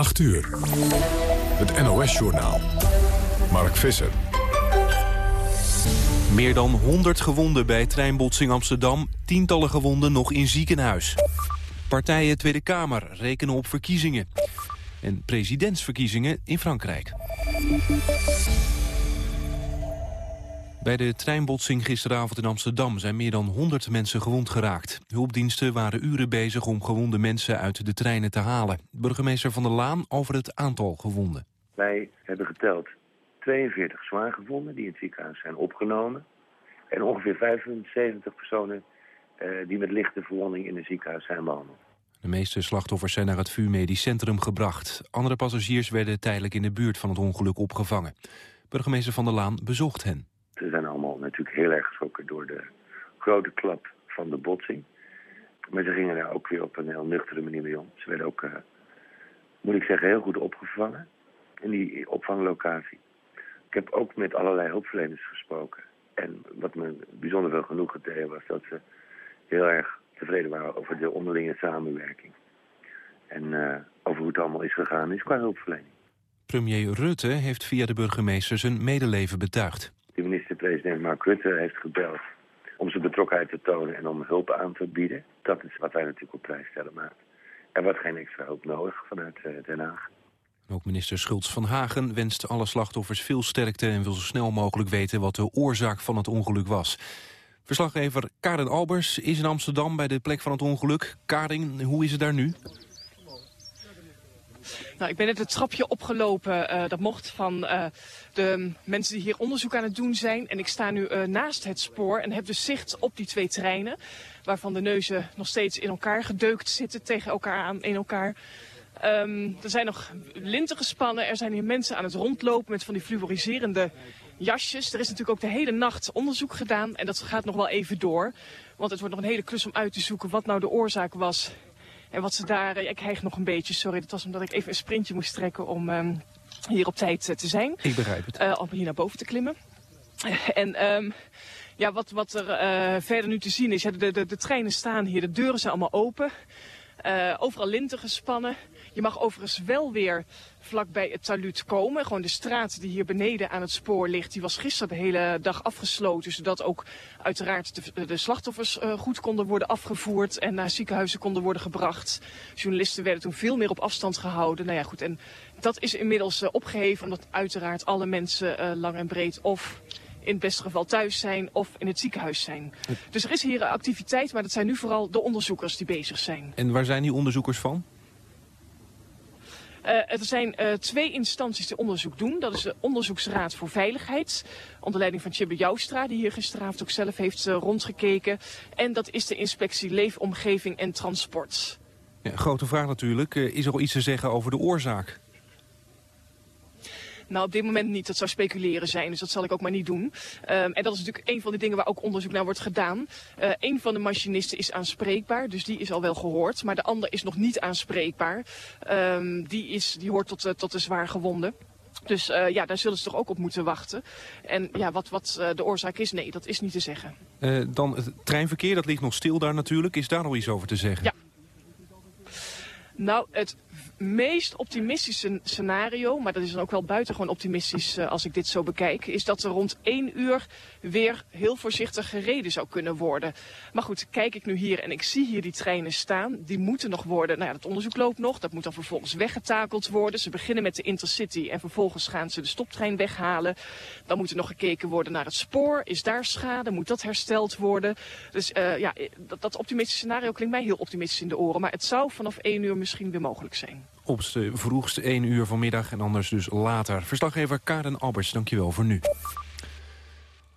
8 uur. Het NOS-journaal. Mark Visser. Meer dan 100 gewonden bij treinbotsing Amsterdam. Tientallen gewonden nog in ziekenhuis. Partijen Tweede Kamer rekenen op verkiezingen. En presidentsverkiezingen in Frankrijk. Bij de treinbotsing gisteravond in Amsterdam zijn meer dan 100 mensen gewond geraakt. Hulpdiensten waren uren bezig om gewonde mensen uit de treinen te halen. Burgemeester Van der Laan over het aantal gewonden. Wij hebben geteld 42 zwaar gewonden die in het ziekenhuis zijn opgenomen. En ongeveer 75 personen uh, die met lichte verwonding in het ziekenhuis zijn behandeld. De meeste slachtoffers zijn naar het VU Medisch Centrum gebracht. Andere passagiers werden tijdelijk in de buurt van het ongeluk opgevangen. Burgemeester Van der Laan bezocht hen. Ze zijn allemaal natuurlijk heel door de grote klap van de botsing. Maar ze gingen daar ook weer op een heel nuchtere manier mee om. Ze werden ook, uh, moet ik zeggen, heel goed opgevangen in die opvanglocatie. Ik heb ook met allerlei hulpverleners gesproken. En wat me bijzonder veel genoeg deed was dat ze heel erg tevreden waren over de onderlinge samenwerking. En uh, over hoe het allemaal is gegaan is qua hulpverlening. Premier Rutte heeft via de burgemeester zijn medeleven betuigd. De minister-president Mark Rutte heeft gebeld om zijn betrokkenheid te tonen en om hulp aan te bieden. Dat is wat wij natuurlijk op prijs stellen. Maar er wordt geen extra hulp nodig vanuit uh, Den Haag. Ook minister Schultz van Hagen wenst alle slachtoffers veel sterkte... en wil zo snel mogelijk weten wat de oorzaak van het ongeluk was. Verslaggever Karen Albers is in Amsterdam bij de plek van het ongeluk. Karin, hoe is het daar nu? Nou, ik ben net het trapje opgelopen, uh, dat mocht, van uh, de mensen die hier onderzoek aan het doen zijn. En ik sta nu uh, naast het spoor en heb dus zicht op die twee treinen. Waarvan de neuzen nog steeds in elkaar gedeukt zitten, tegen elkaar aan, in elkaar. Um, er zijn nog linten gespannen. Er zijn hier mensen aan het rondlopen met van die fluoriserende jasjes. Er is natuurlijk ook de hele nacht onderzoek gedaan. En dat gaat nog wel even door. Want het wordt nog een hele klus om uit te zoeken wat nou de oorzaak was. En wat ze daar... Ik hijg nog een beetje, sorry. Dat was omdat ik even een sprintje moest trekken om um, hier op tijd uh, te zijn. Ik begrijp het. Uh, om hier naar boven te klimmen. en... Um, ja, wat, wat er uh, verder nu te zien is, ja, de, de, de treinen staan hier, de deuren zijn allemaal open. Uh, overal linten gespannen. Je mag overigens wel weer vlakbij het taluut komen. Gewoon de straat die hier beneden aan het spoor ligt, die was gisteren de hele dag afgesloten. Zodat ook uiteraard de, de slachtoffers uh, goed konden worden afgevoerd en naar ziekenhuizen konden worden gebracht. Journalisten werden toen veel meer op afstand gehouden. Nou ja, goed. En dat is inmiddels uh, opgeheven, omdat uiteraard alle mensen uh, lang en breed of in het beste geval thuis zijn of in het ziekenhuis zijn. Dus er is hier activiteit, maar dat zijn nu vooral de onderzoekers die bezig zijn. En waar zijn die onderzoekers van? Uh, er zijn uh, twee instanties die onderzoek doen. Dat is de Onderzoeksraad voor Veiligheid. Onder leiding van Tjibbe Joustra, die hier gisteravond ook zelf heeft uh, rondgekeken. En dat is de inspectie Leefomgeving en Transport. Ja, grote vraag natuurlijk. is er al iets te zeggen over de oorzaak? Nou, op dit moment niet. Dat zou speculeren zijn, dus dat zal ik ook maar niet doen. Um, en dat is natuurlijk een van de dingen waar ook onderzoek naar wordt gedaan. Uh, een van de machinisten is aanspreekbaar, dus die is al wel gehoord. Maar de ander is nog niet aanspreekbaar. Um, die, is, die hoort tot, uh, tot de zwaar gewonden. Dus uh, ja, daar zullen ze toch ook op moeten wachten. En ja, wat, wat uh, de oorzaak is, nee, dat is niet te zeggen. Uh, dan het treinverkeer, dat ligt nog stil daar natuurlijk. Is daar nog iets over te zeggen? Ja. Nou, het meest optimistische scenario, maar dat is dan ook wel buitengewoon optimistisch uh, als ik dit zo bekijk, is dat er rond één uur weer heel voorzichtig gereden zou kunnen worden. Maar goed, kijk ik nu hier en ik zie hier die treinen staan, die moeten nog worden, nou ja, het onderzoek loopt nog, dat moet dan vervolgens weggetakeld worden. Ze beginnen met de Intercity en vervolgens gaan ze de stoptrein weghalen. Dan moet er nog gekeken worden naar het spoor, is daar schade, moet dat hersteld worden. Dus uh, ja, dat, dat optimistische scenario klinkt mij heel optimistisch in de oren, maar het zou vanaf één uur misschien weer mogelijk zijn op de vroegste 1 uur vanmiddag en anders dus later. Verslaggever Karen Alberts, dankjewel voor nu.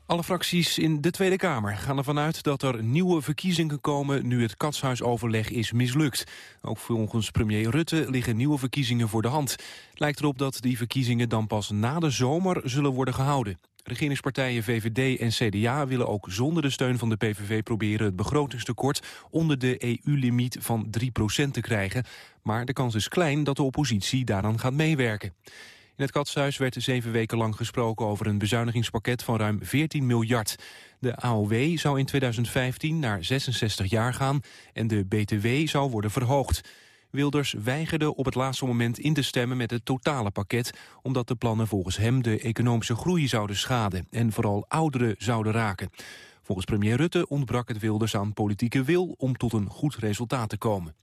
Alle fracties in de Tweede Kamer gaan ervan uit dat er nieuwe verkiezingen komen nu het katshuisoverleg is mislukt. Ook volgens premier Rutte liggen nieuwe verkiezingen voor de hand. Het lijkt erop dat die verkiezingen dan pas na de zomer zullen worden gehouden. Regeringspartijen VVD en CDA willen ook zonder de steun van de PVV proberen het begrotingstekort onder de EU-limiet van 3% te krijgen. Maar de kans is klein dat de oppositie daaraan gaat meewerken. In het Katshuis werd zeven weken lang gesproken over een bezuinigingspakket van ruim 14 miljard. De AOW zou in 2015 naar 66 jaar gaan en de BTW zou worden verhoogd. Wilders weigerde op het laatste moment in te stemmen met het totale pakket, omdat de plannen volgens hem de economische groei zouden schaden en vooral ouderen zouden raken. Volgens premier Rutte ontbrak het Wilders aan politieke wil om tot een goed resultaat te komen.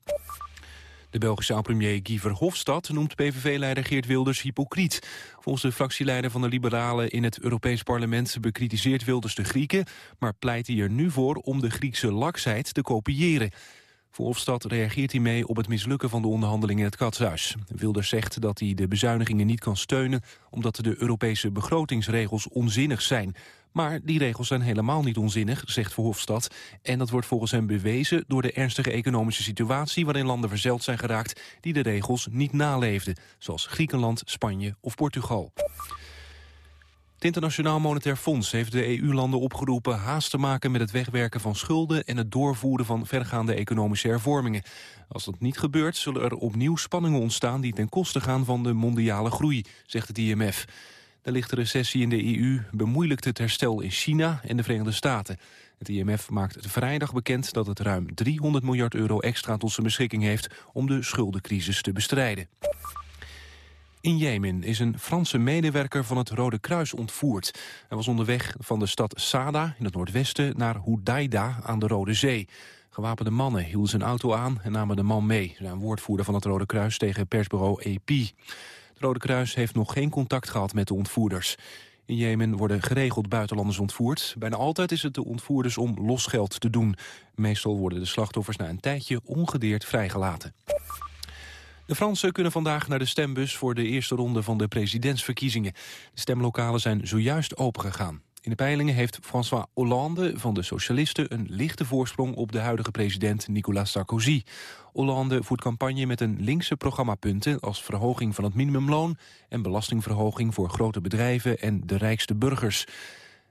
De Belgische oud-premier Guy Verhofstadt noemt PVV-leider Geert Wilders hypocriet. Volgens de fractieleider van de Liberalen in het Europees Parlement bekritiseert Wilders de Grieken, maar pleit hij er nu voor om de Griekse laksheid te kopiëren. Verhofstadt reageert hiermee op het mislukken van de onderhandelingen in het katshuis. Wilders zegt dat hij de bezuinigingen niet kan steunen... omdat de Europese begrotingsregels onzinnig zijn. Maar die regels zijn helemaal niet onzinnig, zegt Verhofstadt. En dat wordt volgens hem bewezen door de ernstige economische situatie... waarin landen verzeld zijn geraakt die de regels niet naleefden. Zoals Griekenland, Spanje of Portugal. Het Internationaal Monetair Fonds heeft de EU-landen opgeroepen haast te maken met het wegwerken van schulden en het doorvoeren van vergaande economische hervormingen. Als dat niet gebeurt, zullen er opnieuw spanningen ontstaan die ten koste gaan van de mondiale groei, zegt het IMF. De lichte recessie in de EU bemoeilijkt het herstel in China en de Verenigde Staten. Het IMF maakt vrijdag bekend dat het ruim 300 miljard euro extra tot zijn beschikking heeft om de schuldencrisis te bestrijden. In Jemen is een Franse medewerker van het Rode Kruis ontvoerd. Hij was onderweg van de stad Sada in het noordwesten naar Hudaida aan de Rode Zee. Gewapende mannen hielden zijn auto aan en namen de man mee. Zijn woordvoerder van het Rode Kruis tegen persbureau AP. Het Rode Kruis heeft nog geen contact gehad met de ontvoerders. In Jemen worden geregeld buitenlanders ontvoerd. Bijna altijd is het de ontvoerders om losgeld te doen. Meestal worden de slachtoffers na een tijdje ongedeerd vrijgelaten. De Fransen kunnen vandaag naar de stembus voor de eerste ronde van de presidentsverkiezingen. De stemlokalen zijn zojuist opengegaan. In de peilingen heeft François Hollande van de Socialisten een lichte voorsprong op de huidige president Nicolas Sarkozy. Hollande voert campagne met een linkse programmapunten als verhoging van het minimumloon en belastingverhoging voor grote bedrijven en de rijkste burgers.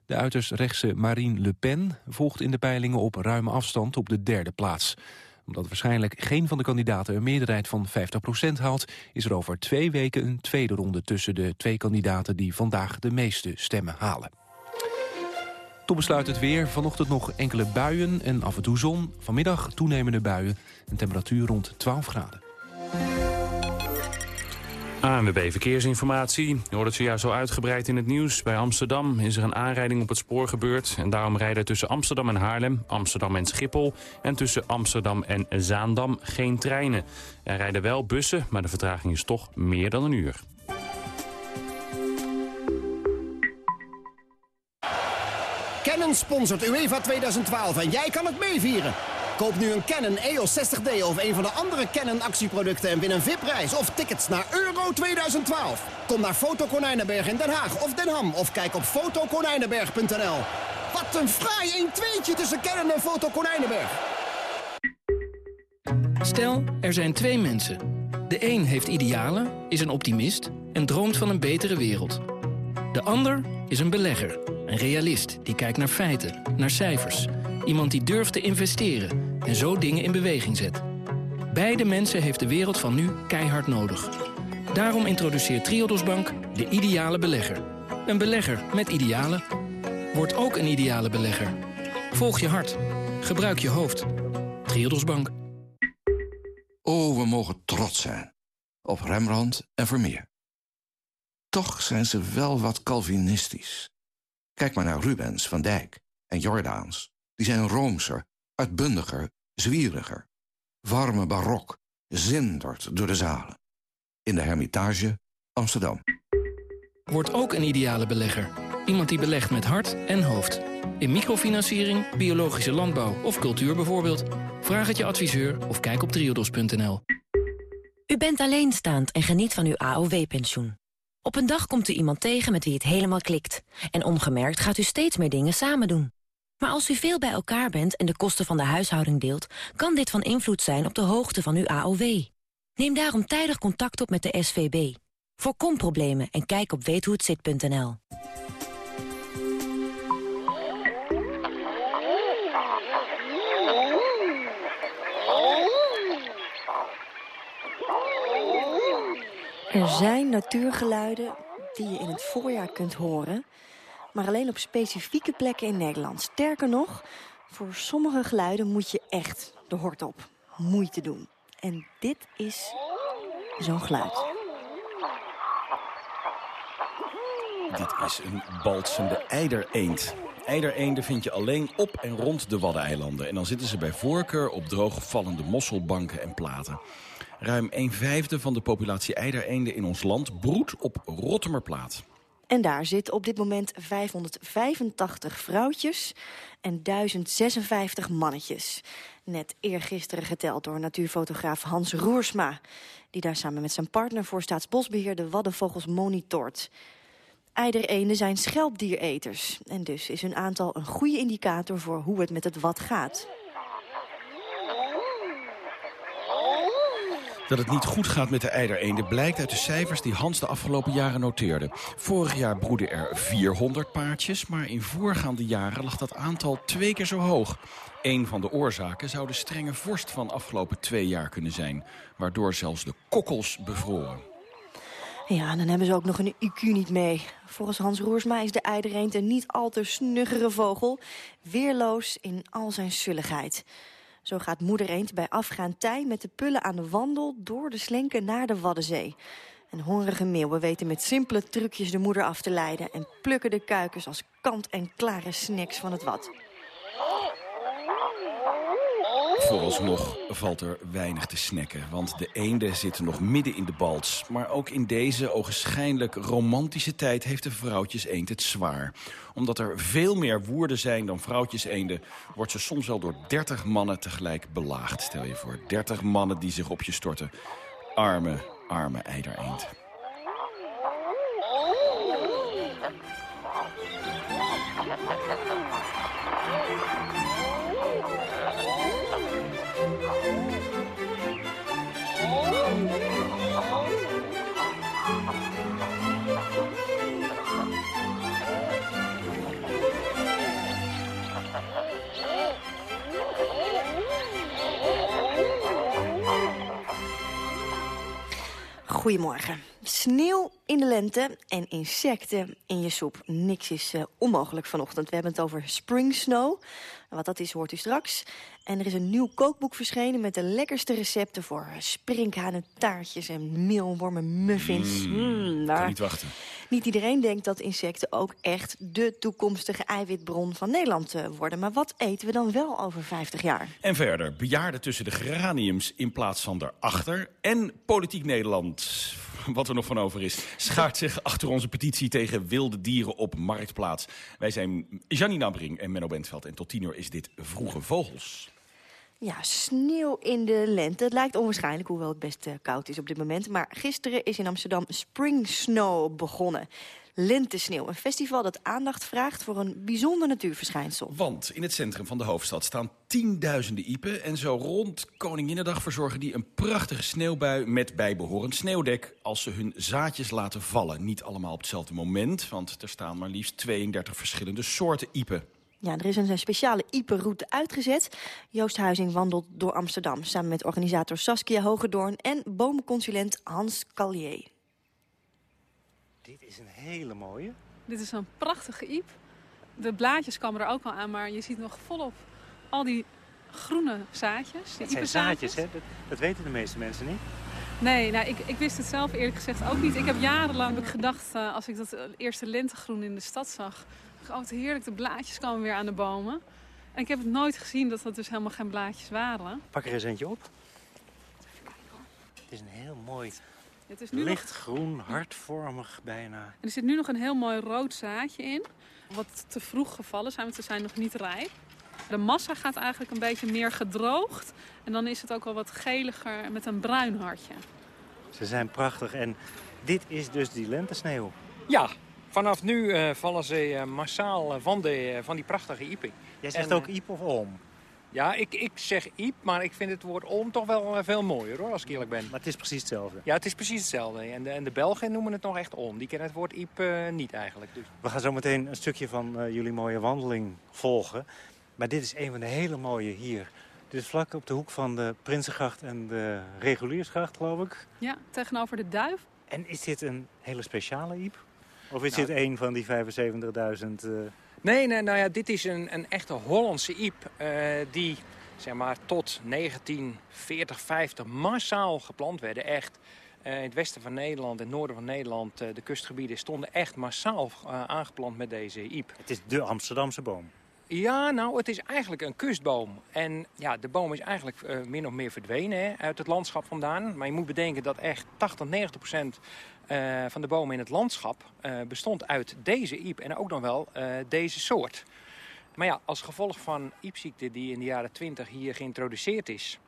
De uiterst rechtse Marine Le Pen volgt in de peilingen op ruime afstand op de derde plaats omdat waarschijnlijk geen van de kandidaten een meerderheid van 50% haalt... is er over twee weken een tweede ronde tussen de twee kandidaten... die vandaag de meeste stemmen halen. Tot besluit het weer. Vanochtend nog enkele buien en af en toe zon. Vanmiddag toenemende buien. Een temperatuur rond 12 graden. ANWB Verkeersinformatie. Je hoort het zojuist zo uitgebreid in het nieuws. Bij Amsterdam is er een aanrijding op het spoor gebeurd. En daarom rijden tussen Amsterdam en Haarlem, Amsterdam en Schiphol... en tussen Amsterdam en Zaandam geen treinen. Er rijden wel bussen, maar de vertraging is toch meer dan een uur. Canon sponsort UEFA 2012 en jij kan het meevieren. Koop nu een Canon EOS 60D of een van de andere Canon actieproducten... en win een VIP-reis of tickets naar Euro 2012. Kom naar Foto Konijnenberg in Den Haag of Den Ham... of kijk op fotokonijnenberg.nl. Wat een fraai 1-2'tje tussen Canon en Foto Konijnenberg. Stel, er zijn twee mensen. De een heeft idealen, is een optimist en droomt van een betere wereld. De ander is een belegger, een realist die kijkt naar feiten, naar cijfers... Iemand die durft te investeren en zo dingen in beweging zet. Beide mensen heeft de wereld van nu keihard nodig. Daarom introduceert Triodos Bank de ideale belegger. Een belegger met idealen. Word ook een ideale belegger. Volg je hart. Gebruik je hoofd. Triodos Bank. Oh, we mogen trots zijn. Op Rembrandt en Vermeer. Toch zijn ze wel wat Calvinistisch. Kijk maar naar Rubens, Van Dijk en Jordaans. Die zijn roomser, uitbundiger, zwieriger. Warme barok, zindert door de zalen. In de Hermitage, Amsterdam. Word ook een ideale belegger. Iemand die belegt met hart en hoofd. In microfinanciering, biologische landbouw of cultuur bijvoorbeeld. Vraag het je adviseur of kijk op triodos.nl. U bent alleenstaand en geniet van uw AOW-pensioen. Op een dag komt u iemand tegen met wie het helemaal klikt. En ongemerkt gaat u steeds meer dingen samen doen. Maar als u veel bij elkaar bent en de kosten van de huishouding deelt... kan dit van invloed zijn op de hoogte van uw AOW. Neem daarom tijdig contact op met de SVB. Voorkom problemen en kijk op weethohetzit.nl. Er zijn natuurgeluiden die je in het voorjaar kunt horen maar alleen op specifieke plekken in Nederland. Sterker nog, voor sommige geluiden moet je echt de hort op. Moeite doen. En dit is zo'n geluid. Dit is een balsende eidereend. Eidereenden vind je alleen op en rond de Waddeneilanden. En dan zitten ze bij voorkeur op droogvallende mosselbanken en platen. Ruim een vijfde van de populatie eidereenden in ons land broedt op Rottemerplaat. En daar zitten op dit moment 585 vrouwtjes en 1056 mannetjes. Net eergisteren geteld door natuurfotograaf Hans Roersma... die daar samen met zijn partner voor Staatsbosbeheer de waddenvogels monitort. Eidereenden zijn schelpdiereters en dus is hun aantal een goede indicator voor hoe het met het wad gaat. Dat het niet goed gaat met de eidereenden blijkt uit de cijfers die Hans de afgelopen jaren noteerde. Vorig jaar broedden er 400 paardjes, maar in voorgaande jaren lag dat aantal twee keer zo hoog. Een van de oorzaken zou de strenge vorst van afgelopen twee jaar kunnen zijn, waardoor zelfs de kokkels bevroren. Ja, dan hebben ze ook nog een IQ niet mee. Volgens Hans Roersma is de eidereend een niet al te snuggere vogel. Weerloos in al zijn sulligheid. Zo gaat moeder eend bij afgaand tij met de pullen aan de wandel... door de slenken naar de Waddenzee. En hongerige meeuwen weten met simpele trucjes de moeder af te leiden... en plukken de kuikens als kant-en-klare snacks van het wad. Vooralsnog valt er weinig te snacken, want de eenden zitten nog midden in de balts. Maar ook in deze ogenschijnlijk romantische tijd heeft de vrouwtjes eend het zwaar. Omdat er veel meer woerden zijn dan vrouwtjes eenden... wordt ze soms wel door 30 mannen tegelijk belaagd. Stel je voor, 30 mannen die zich op je storten. Arme, arme eidereend. Goedemorgen. Sneeuw in de lente en insecten in je soep. Niks is uh, onmogelijk vanochtend. We hebben het over spring snow. Wat dat is, hoort u straks. En er is een nieuw kookboek verschenen met de lekkerste recepten... voor sprinkhanen, taartjes en meelwormen muffins. Mm, Mm, kan niet wachten. Niet iedereen denkt dat insecten ook echt de toekomstige eiwitbron van Nederland eh, worden. Maar wat eten we dan wel over 50 jaar? En verder, bejaarden tussen de geraniums in plaats van daarachter. En Politiek Nederland, wat er nog van over is, schaart zich achter onze petitie tegen wilde dieren op Marktplaats. Wij zijn Janina Bring en Menno Bentveld. En tot tien uur is dit Vroege Vogels. Ja, sneeuw in de lente. Het lijkt onwaarschijnlijk, hoewel het best eh, koud is op dit moment. Maar gisteren is in Amsterdam Spring Snow begonnen. Lentesneeuw, een festival dat aandacht vraagt voor een bijzonder natuurverschijnsel. Want in het centrum van de hoofdstad staan tienduizenden iepen... en zo rond Koninginnedag verzorgen die een prachtige sneeuwbui... met bijbehorend sneeuwdek als ze hun zaadjes laten vallen. Niet allemaal op hetzelfde moment, want er staan maar liefst 32 verschillende soorten iepen. Ja, er is een speciale Ieper-route uitgezet. Joost Huizing wandelt door Amsterdam... samen met organisator Saskia Hogedoorn en bomenconsulent Hans Callier. Dit is een hele mooie. Dit is een prachtige iep. De blaadjes komen er ook al aan, maar je ziet nog volop al die groene zaadjes. Die Het zijn zaadjes, hè? Dat, dat weten de meeste mensen niet. Nee, nou, ik, ik wist het zelf eerlijk gezegd ook niet. Ik heb jarenlang heb ik gedacht, eh, als ik dat eh, eerste lentegroen in de stad zag... Oh, wat heerlijk, de blaadjes komen weer aan de bomen. En ik heb het nooit gezien dat dat dus helemaal geen blaadjes waren. Pak er eens eentje op. Het is een heel mooi Het is nu nog, lichtgroen, hartvormig bijna. er zit nu nog een heel mooi rood zaadje in. Wat te vroeg gevallen zijn, want ze zijn nog niet rijp. De massa gaat eigenlijk een beetje meer gedroogd. En dan is het ook al wat geliger met een bruin hartje. Ze zijn prachtig en dit is dus die lentesneeuw. Ja, vanaf nu eh, vallen ze eh, massaal eh, van, de, van die prachtige ieping. Jij zegt En, ook iep of oom. Ja, ik, ik zeg iep, maar ik vind het woord oom toch wel eh, veel mooier hoor, als ik eerlijk ben. Maar het is precies hetzelfde. Ja, het is precies hetzelfde. En de, en de Belgen noemen het nog echt oom. Die kennen het woord iep eh, niet eigenlijk. Dus. We gaan zo meteen een stukje van eh, jullie mooie wandeling volgen. Maar dit is een van de hele mooie hier. Dit is vlak op de hoek van de Prinsengracht en de Reguliersgracht, geloof ik. Ja, tegenover de duif. En is dit een hele speciale iep? Of is Nou, dit een van die 75.000... eh, Nee, nee, nou ja, dit is een, een echte Hollandse iep. eh, die zeg maar, tot 1940, 50 massaal geplant werden. Echt eh, in het westen van Nederland en het noorden van Nederland, eh, de kustgebieden, stonden echt massaal aangeplant met deze iep. Het is de Amsterdamse boom. Ja, nou, het is eigenlijk een kustboom. En ja, de boom is eigenlijk uh, min of meer verdwenen hè, uit het landschap vandaan. Maar je moet bedenken dat echt 80, 90 procent uh, van de bomen in het landschap uh, bestond uit deze iep. En ook nog wel deze soort. Maar ja, als gevolg van iepziekte die in de jaren 20 hier geïntroduceerd is...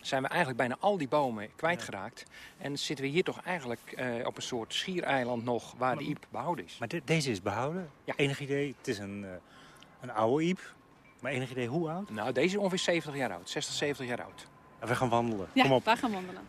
zijn we eigenlijk bijna al die bomen kwijtgeraakt. En zitten we hier toch eigenlijk op een soort schiereiland nog waar de iep behouden is. Maar de, deze is behouden? Ja. Enig idee? Het is een... Een oude iep. Maar enig idee hoe oud? Nou, deze is ongeveer 70 jaar oud. 60, 70 jaar oud. We gaan wandelen. Ja, Kom op. wij gaan wandelen.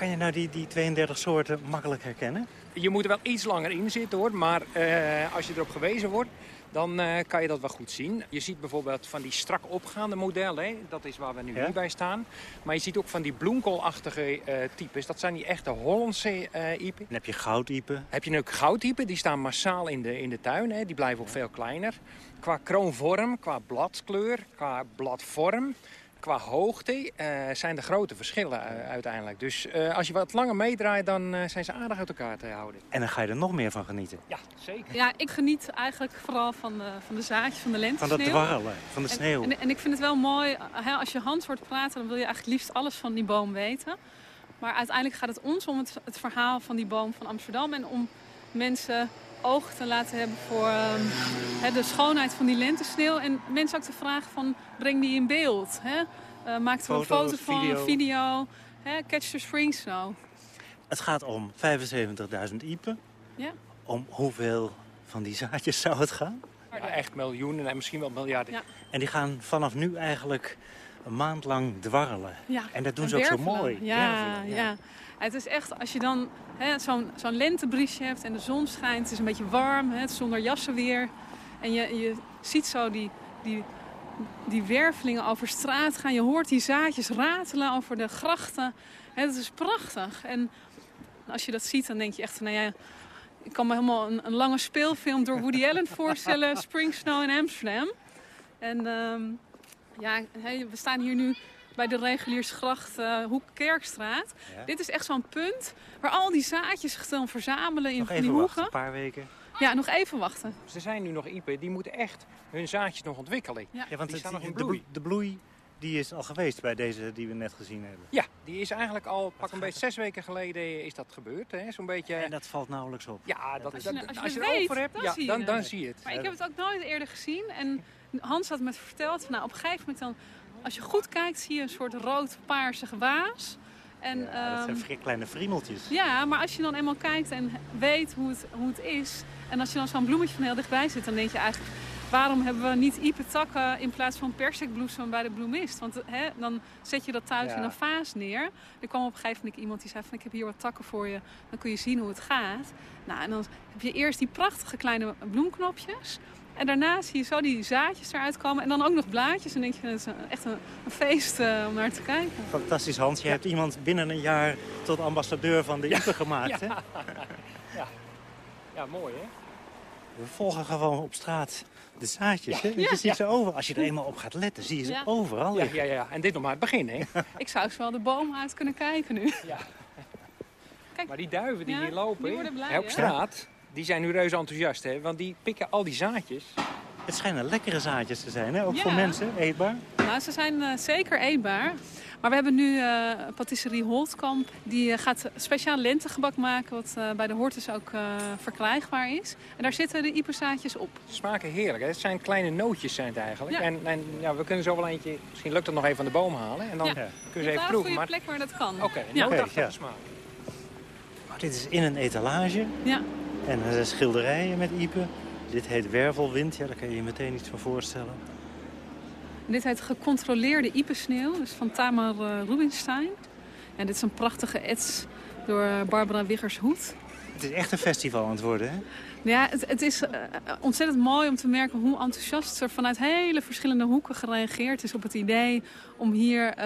Kan je nou die, die 32 soorten makkelijk herkennen? Je moet er wel iets langer in zitten hoor. Maar uh, als je erop gewezen wordt, dan uh, kan je dat wel goed zien. Je ziet bijvoorbeeld van die strak opgaande modellen. Hè? Dat is waar we nu Ja? bij staan. Maar je ziet ook van die bloemkoolachtige uh, types. Dat zijn die echte Hollandse uh, iepen. Dan heb je goudiepen. Heb je ook goudtypen, die staan massaal in de, in de tuin. Hè. Die blijven ook veel kleiner. Qua kroonvorm, qua bladkleur, qua bladvorm, qua hoogte uh, zijn er grote verschillen uh, uiteindelijk. Dus uh, als je wat langer meedraait, dan zijn ze aardig uit elkaar te houden. En dan ga je er nog meer van genieten. Ja, zeker. Ja, ik geniet eigenlijk vooral van de, van de zaadjes, van de Van lentesneeuw. dat dwarrelen, van de sneeuw. En, en, en, ik vind het wel mooi, hè, als je Hans hoort praten, dan wil je eigenlijk liefst alles van die boom weten. Maar uiteindelijk gaat het ons om het, het verhaal van die boom van Amsterdam en om mensen oog te laten hebben voor um, hè, de schoonheid van die lentesneeuw. En mensen ook te vragen van, breng die in beeld. Hè? Uh, maak er een foto van, video. video. Hè? Catch the spring snow. Het gaat om 75.000 iepen. Ja. Om hoeveel van die zaadjes zou het gaan? Ja, echt miljoenen en misschien wel miljarden. Ja. En die gaan vanaf nu eigenlijk een maand lang dwarrelen. Ja. En dat doen En ze ook zo mooi. Ja, ja. Het is echt, als je dan zo'n zo'n lentebriesje hebt en de zon schijnt, het is een beetje warm, hè, het is zonder jassen weer. En je, je ziet zo die, die, die wervelingen over straat gaan. Je hoort die zaadjes ratelen over de grachten. Hè, dat is prachtig. En als je dat ziet, dan denk je echt, nou ja, ik kan me helemaal een, een lange speelfilm door Woody Allen voorstellen. Spring Snow in Amsterdam. En um, ja, we staan hier nu bij de Reguliersgracht uh, Hoek Kerkstraat. Ja. Dit is echt zo'n punt waar al die zaadjes zich dan verzamelen in Nog die wachten, een paar weken. Ja, nog even wachten. Er zijn nu nog iepen, die moeten echt hun zaadjes nog ontwikkelen. Ja, Ja, want die het- staan nog in de, bloei. de bloei die is al geweest bij deze die we net gezien hebben. Ja, die is eigenlijk al pak een beetje zes weken geleden is dat gebeurd. hè? Zo'n beetje... En dat valt nauwelijks op. Ja, dat, Als dat, je, als je, als je het er voor hebt, dan ja, zie je dan, het. dan zie je het. Maar ik heb het ook nooit eerder gezien. En Hans had me verteld, van, nou, op een gegeven moment dan... Als je goed kijkt, zie je een soort rood-paarsig waas. En, Ja, dat zijn ehm, vrij kleine friemeltjes. ja, maar als je dan eenmaal kijkt en weet hoe het, hoe het is... en als je dan zo'n bloemetje van heel dichtbij zit... dan denk je eigenlijk, waarom hebben we niet iepetakken... in plaats van persikbloesem bij de bloemist? Want hè, dan zet je dat thuis Ja. in een vaas neer. Er kwam op een gegeven moment iemand die zei van... ik heb hier wat takken voor je, dan kun je zien hoe het gaat. Nou, en dan heb je eerst die prachtige kleine bloemknopjes... En daarna zie je zo die zaadjes eruit komen. En dan ook nog blaadjes. En dan denk je, dat is echt een, een feest eh, om naar te kijken. Fantastisch Hans, je hebt iemand binnen een jaar tot ambassadeur van de iepen gemaakt. Hè? Ja. ja. ja, mooi hè? We volgen gewoon op straat de zaadjes. Hè? Ja. Je ziet Ja. ze overal. Als je er eenmaal op gaat letten, zie je ze Ja. overal Ja, liggen. ja, ja. En dit nog maar het begin hè? Ik zou eens wel de boom uit kunnen kijken nu. Ja. Kijk, Maar die duiven die Ja, hier lopen die worden blij, hè, op hè? straat, die zijn nu reuze enthousiast hè? Want die pikken al die zaadjes. Het schijnen lekkere zaadjes te zijn, hè? ook Ja. voor mensen, eetbaar. Nou, ze zijn eh, zeker eetbaar. Maar we hebben nu eh patisserie Holtkamp. Die eh, gaat speciaal lentegebak maken, wat eh, bij de Hortus ook eh, verkrijgbaar is. En daar zitten de iperzaadjes op. Ze smaken heerlijk hè? Het zijn kleine nootjes zijn het eigenlijk. Ja. En, en ja, we kunnen zo wel eentje, misschien lukt het nog even van de boom halen. En dan Ja. kunnen Je ze even proeven. voor je Maar... plek waar dat kan. Oké, Ja. nootachtige Ja. smaak. Maar dit is in een etalage. Ja. En er zijn schilderijen met iepen. Dit heet wervelwind, ja, daar kan je je meteen iets van voorstellen. En dit heet gecontroleerde iepersneeuw, dus van Tamar eh, Rubinstein. En dit is een prachtige ets door eh, Barbara Wiggers-Hoed. Het is echt een festival aan het worden, hè? Ja, het, het is uh, ontzettend mooi om te merken hoe enthousiast er vanuit hele verschillende hoeken gereageerd is op het idee om hier uh,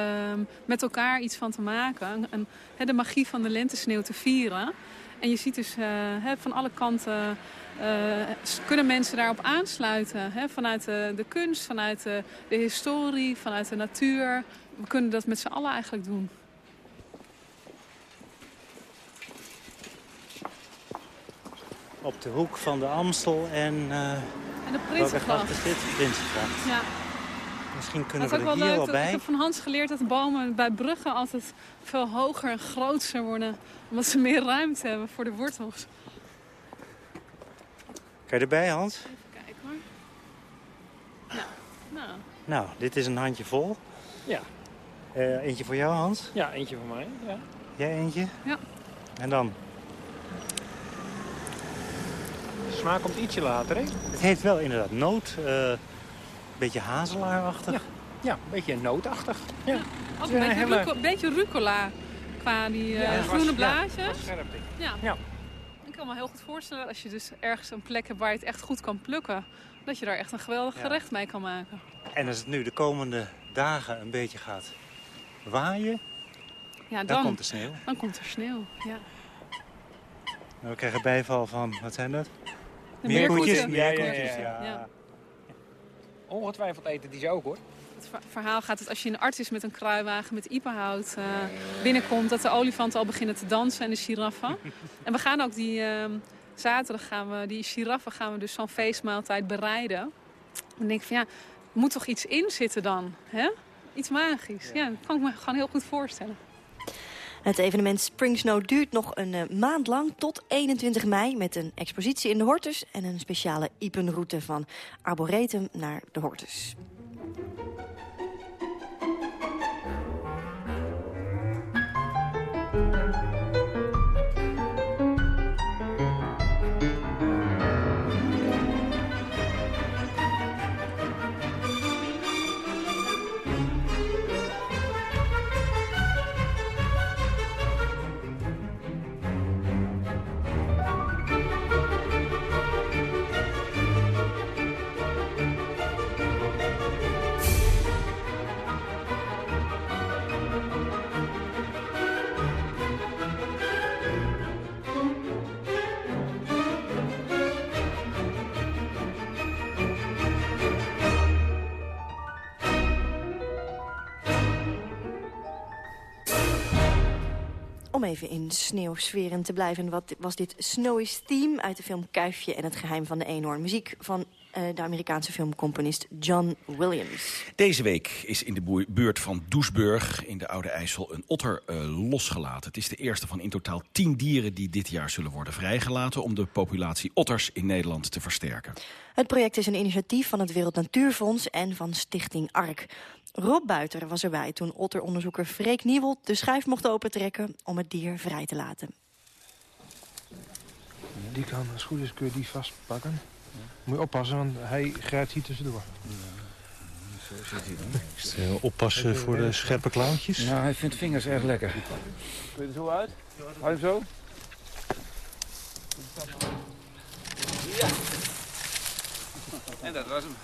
met elkaar iets van te maken. En, de magie van de lentesneeuw te vieren. En je ziet dus uh, van alle kanten kunnen mensen daarop aansluiten. vanuit de, de, kunst, vanuit de, de historie, vanuit de natuur. We kunnen dat met z'n allen eigenlijk doen. op de hoek van de Amstel en... Uh, en de Prinsengracht. is dit? Prinsengracht. Ja. Misschien kunnen dat we er hier wel bij. Ik heb van Hans geleerd dat de bomen bij bruggen altijd veel hoger en groter worden. Omdat ze meer ruimte hebben voor de wortels. Kan je erbij, Hans? Even kijken hoor. Nou, nou. nou dit is een handje vol. Ja. Uh, eentje voor jou, Hans? Ja, eentje voor mij. Ja. Jij eentje? Ja. En dan? De smaak komt ietsje later, hè? Het heeft wel inderdaad noot. Een uh, beetje hazelaarachtig. Ja. ja, een beetje nootachtig. Ja. Ook een beetje, hele... rucola, beetje rucola qua die uh, ja, groene was, blaadjes. Ja, scherp, ja. ja. Ik kan me heel goed voorstellen als je dus ergens een plek hebt waar je het echt goed kan plukken. Dat je daar echt een geweldig gerecht mee kan maken. En als het nu de komende dagen een beetje gaat waaien, ja, dan, dan komt er sneeuw. Dan komt er sneeuw, ja. En we krijgen bijval van, wat zijn dat? De meerkoetjes. Meerkoetjes, ja, ja, ja. ja. Ongetwijfeld eten die ze ook, hoor. Het verhaal gaat dat als je een artis met een kruiwagen met iepenhout uh, binnenkomt... dat de olifanten al beginnen te dansen en de giraffen. en we gaan ook die... Uh, zaterdag gaan we die giraffen gaan we dus zo'n feestmaaltijd bereiden. En dan denk ik van ja, er moet toch iets in zitten dan, hè? Iets magisch. Ja, dat kan ik me gewoon heel goed voorstellen. Het evenement Spring Snow duurt nog een uh, maand lang tot 21 mei... met een expositie in de Hortus en een speciale Ipenroute van Arboretum naar de Hortus. Om even in sneeuwsferen te blijven, wat was dit Snowy's Theme... uit de film Kuifje en het geheim van de eenhoorn. Muziek van de Amerikaanse filmcomponist John Williams. Deze week is in de buurt van Doesburg in de Oude IJssel een otter uh, losgelaten. Het is de eerste van in totaal tien dieren die dit jaar zullen worden vrijgelaten... om de populatie otters in Nederland te versterken. Het project is een initiatief van het Wereld Natuurfonds en van Stichting ARK. Rob Buiter was erbij toen otteronderzoeker Freek Nieuwelt de schuif mocht opentrekken om het dier vrij te laten. Die kan, als het goed is, kun je die vastpakken. Moet je oppassen, want hij grijpt hier tussendoor. Zo zit hij dan. Uh, oppassen voor de scherpe klauwtjes? Nou, hij vindt vingers erg lekker. Kun je er zo uit? Hou hem zo? Ja. En dat was hem.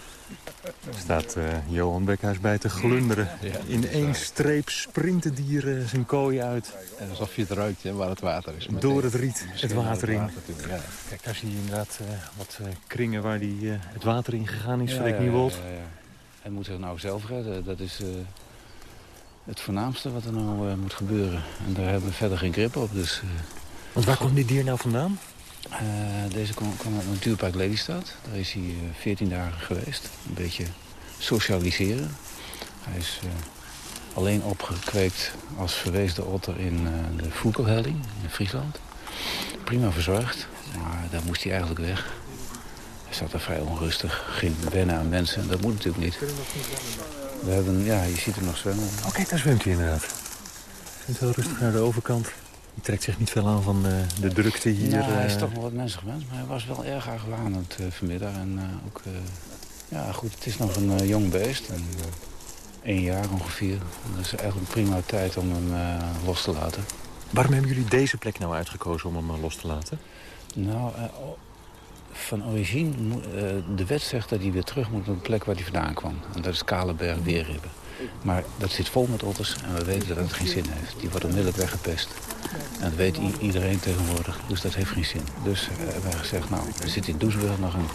Staat uh, Johan Bekhuis bij te glunderen. Ja. In één streep springt het dier uh, zijn kooi uit. En alsof je het ruikt hè, waar het water is. Door het riet, het water in. Water ja. Kijk, daar zie je inderdaad uh, wat kringen waar die, het water in gegaan is. Ja, Freek ja, Nieuwold. Ja, ja, Hij moet zich nou zelf redden. Dat is het voornaamste wat er nou moet gebeuren. En daar hebben we verder geen grip op. Dus, Want waar komt dit dier nou vandaan? Uh, deze kwam, kwam uit Natuurpark Lelystad. Daar is hij uh, 14 dagen geweest. Een beetje socialiseren. Hij is uh, alleen opgekweekt als verweesde otter in de Voekelhelling in Friesland. Prima verzorgd, maar daar moest hij eigenlijk weg. Hij zat er vrij onrustig, ging wennen aan mensen. Dat moet natuurlijk niet. We hebben, ja, je ziet hem nog zwemmen. Oké, okay, daar zwemt hij inderdaad. Hij zwemt heel rustig naar de overkant. Hij trekt zich niet veel aan van uh, de drukte hier. Nou, hij is toch wel wat mensen gewend, maar hij was wel erg argwanend uh, vanmiddag. En uh, ook, ja goed, het is nog een jong beest. En, één jaar ongeveer. Dat is eigenlijk een prima tijd om hem los te laten. Waarom hebben jullie deze plek nou uitgekozen om hem los te laten? Nou, uh, van origine, uh, de wet zegt dat hij weer terug moet naar de plek waar hij vandaan kwam. En dat is Kalenberg Weerribben. Maar dat zit vol met otters en we weten dat het geen zin heeft. Die wordt onmiddellijk weggepest. En dat weet iedereen tegenwoordig, dus dat heeft geen zin. Dus uh, we hebben gezegd, nou, er zit in Doesburg nog een,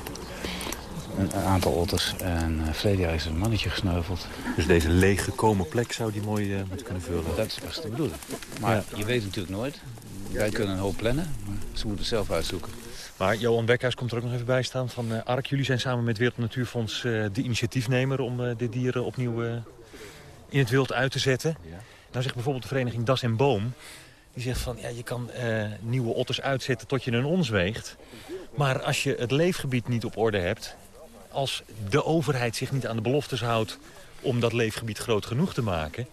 een, aantal otters. En uh, verleden jaar is er een mannetje gesneuveld. Dus deze leeggekomen plek zou die mooi uh, moeten kunnen vullen? Dat is best de bedoeling. Maar ja. je weet natuurlijk nooit. Wij kunnen een hoop plannen, maar ze moeten het zelf uitzoeken. Maar Johan Bekhuis komt er ook nog even bij staan van uh, ARK. Jullie zijn samen met Wereld Natuurfonds uh, de initiatiefnemer om uh, dit dier opnieuw in het wild uit te zetten. Ja. Nou zegt bijvoorbeeld de vereniging Das en Boom... die zegt van, ja, je kan nieuwe otters uitzetten tot je een ons weegt. Maar als je het leefgebied niet op orde hebt... als de overheid zich niet aan de beloftes houdt om dat leefgebied groot genoeg te maken...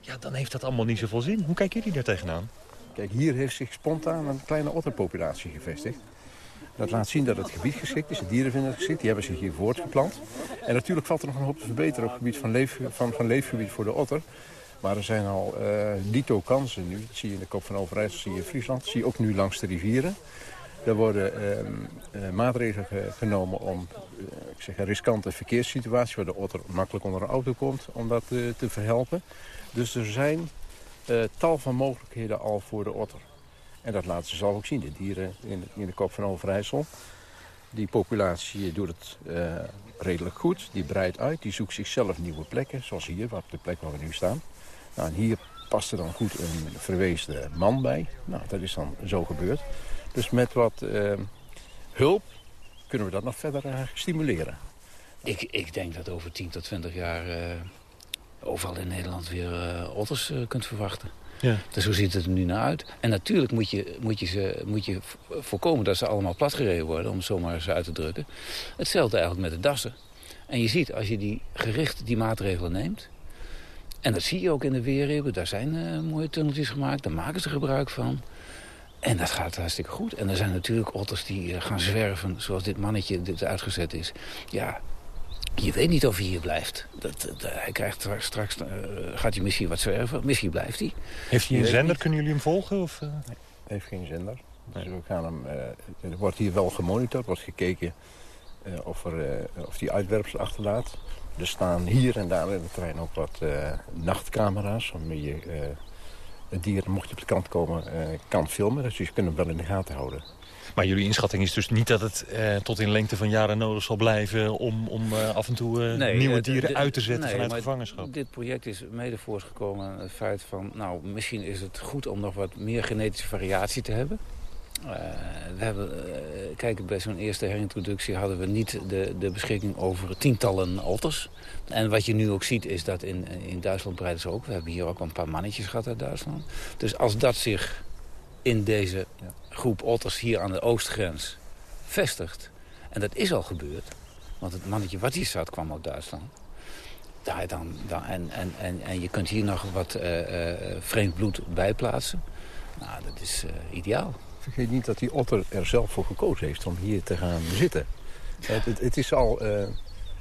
ja, dan heeft dat allemaal niet zoveel zin. Hoe kijken jullie daar tegenaan? Kijk, hier heeft zich spontaan een kleine otterpopulatie gevestigd. Dat laat zien dat het gebied geschikt is, de dieren vinden het geschikt. Die hebben zich hier voortgeplant. En natuurlijk valt er nog een hoop te verbeteren op het gebied van, leef, van, van leefgebied voor de otter. Maar er zijn al uh, dito kansen nu. Dat zie je in de Kop van Overijssel, zie je in Friesland. Dat zie je ook nu langs de rivieren. Er worden uh, uh, maatregelen genomen om ik zeg, een riskante verkeerssituatie... waar de otter makkelijk onder een auto komt, om dat te verhelpen. Dus er zijn tal van mogelijkheden al voor de otter. En dat laten ze zelf ook zien, de dieren in, in de kop van Overijssel. Die populatie doet het uh, redelijk goed. Die breidt uit, die zoekt zichzelf nieuwe plekken. Zoals hier, op de plek waar we nu staan. Nou, en hier past er dan goed een verweesde man bij. Nou, dat is dan zo gebeurd. Dus met wat uh, hulp kunnen we dat nog verder stimuleren. Ik, ik denk dat over 10 tot 20 jaar overal in Nederland weer otters kunt verwachten. Ja. Dus zo ziet het er nu naar uit. En natuurlijk moet je, moet je, ze, moet je voorkomen dat ze allemaal platgereden worden... om het zomaar eens uit te drukken. Hetzelfde eigenlijk met de dassen. En je ziet, als je die gericht die maatregelen neemt... en dat zie je ook in de weerribben, daar zijn uh, mooie tunneltjes gemaakt... daar maken ze gebruik van... En dat gaat hartstikke goed. En er zijn natuurlijk otters die uh, gaan zwerven, zoals dit mannetje dit uitgezet is. Ja, je weet niet of hij hier blijft. Dat, dat, hij krijgt straks, uh, gaat hij misschien wat zwerven. Misschien blijft hij. Heeft hij een zender? Kunnen jullie hem volgen? Of, uh? nee, hij heeft geen zender. Dus we gaan hem, uh, er wordt hier wel gemonitord. wordt gekeken of, er, of hij uitwerpsel achterlaat. Er staan hier en daar in de trein ook wat nachtcamera's... waarmee je het dier, mocht je op de kant komen, kan filmen. Dus je kunt hem wel in de gaten houden. Maar jullie inschatting is dus niet dat het eh, tot in lengte van jaren nodig zal blijven... om, om uh, af en toe uh, nee, nieuwe dieren uit te zetten nee, vanuit gevangenschap? Dit project is mede voortgekomen het feit van... nou, misschien is het goed om nog wat meer genetische variatie te hebben. we hebben, kijk, bij zo'n eerste herintroductie hadden we niet de, de beschikking over tientallen otters. En wat je nu ook ziet is dat in, in Duitsland breiden ze ook. We hebben hier ook een paar mannetjes gehad uit Duitsland. Dus als dat zich in deze groep otters hier aan de oostgrens vestigt. En dat is al gebeurd. Want het mannetje wat hier zat kwam uit Duitsland. Daar dan, en, en, en, en je kunt hier nog wat uh, uh, vreemd bloed bijplaatsen. Nou, dat is uh, ideaal. Vergeet niet dat die otter er zelf voor gekozen heeft om hier te gaan zitten. Het, het, het is al...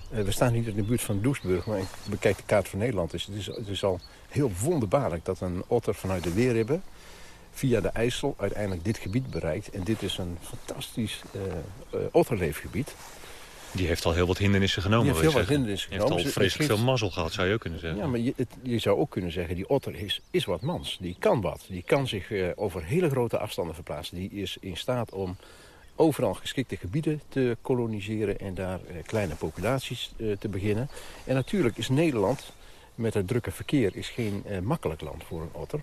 we staan hier in de buurt van Doesburg, maar ik bekijk de kaart van Nederland. Dus het, is, het is al heel wonderbaarlijk dat een otter vanuit de Weerribben via de IJssel uiteindelijk dit gebied bereikt. En dit is een fantastisch uh, uh, otterleefgebied. Die heeft al heel wat hindernissen genomen. Die heeft heel wat hindernissen genomen. heeft al vreselijk veel mazzel gehad, zou je ook kunnen zeggen. Ja, maar je, het, je zou ook kunnen zeggen, die otter is, is wat mans. Die kan wat. Die kan zich uh, over hele grote afstanden verplaatsen. Die is in staat om overal geschikte gebieden te koloniseren... en daar kleine populaties te beginnen. En natuurlijk is Nederland met het drukke verkeer is geen makkelijk land voor een otter.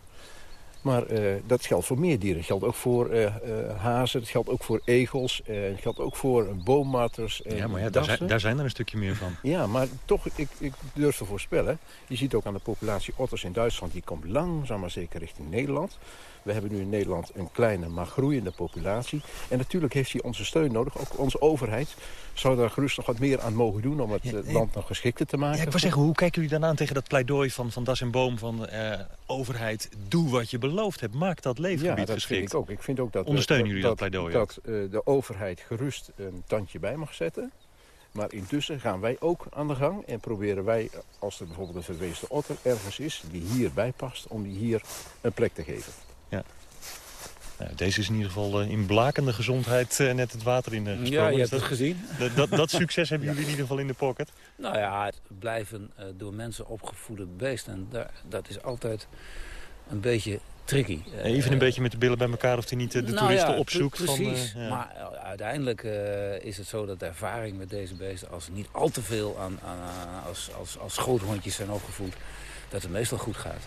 Maar uh, dat geldt voor meer dieren. Het geldt ook voor uh, uh, hazen, het geldt ook voor egels, het geldt ook voor boommatters. ja, maar ja, daar, zijn, daar zijn er een stukje meer van. Ja, maar toch, ik, ik durf te voorspellen. Je ziet ook aan de populatie otters in Duitsland, die komt langzaam maar zeker richting Nederland. We hebben nu in Nederland een kleine, maar groeiende populatie. En natuurlijk heeft hij onze steun nodig. Ook onze overheid zou daar gerust nog wat meer aan mogen doen... om het eh, land nog geschikter te maken. Ja, ik wil zeggen, hoe kijken jullie dan aan tegen dat pleidooi van, van Das en Boom... van uh, overheid, doe wat je beloofd hebt. Maak dat leefgebied ja, dat geschikt. Vind ik ook. Ik vind ook dat, Ondersteunen jullie dat, pleidooi Dat uh, de overheid gerust een tandje bij mag zetten... Maar intussen gaan wij ook aan de gang en proberen wij, als er bijvoorbeeld een verweesde otter ergens is... die hierbij past, om die hier een plek te geven. Ja. Nou, deze is in ieder geval uh, in blakende gezondheid uh, net het water in uh, gesprongen. Ja, je hebt dat, het gezien. Dat, dat, dat succes hebben jullie in ieder geval in de pocket. Nou ja, het blijven door mensen opgevoede beesten. En daar, dat is altijd een beetje tricky. Even een beetje met de billen bij elkaar of hij niet de nou toeristen ja, opzoekt. Precies, van, ja. maar uiteindelijk is het zo dat de ervaring met deze beesten... als niet al te veel aan, aan, als, als, als schoothondjes zijn opgevoed... dat het meestal goed gaat.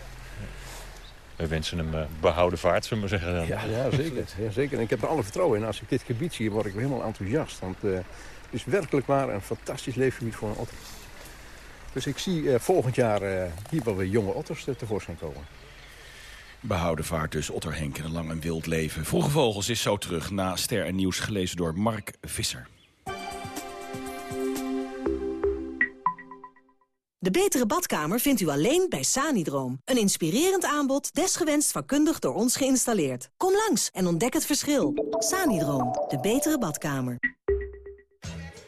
We wensen hem uh, behouden vaart, zullen we zeggen. Dan. Ja, ja, zeker. ja, zeker. En ik heb er alle vertrouwen in. Als ik dit gebied zie, word ik weer helemaal enthousiast. Want uh, het is werkelijk waar een fantastisch leefgebied voor een otter. Dus ik zie uh, volgend jaar hier wel weer jonge otters tevoorschijn komen. Behouden vaart dus, Otter Henk en een lang en wild leven. Vroege Vogels is zo terug na Ster en Nieuws gelezen door Mark Visser. De betere badkamer vindt u alleen bij Sanidroom. Een inspirerend aanbod, desgewenst vakkundig door ons geïnstalleerd. Kom langs en ontdek het verschil. Sanidroom, de betere badkamer.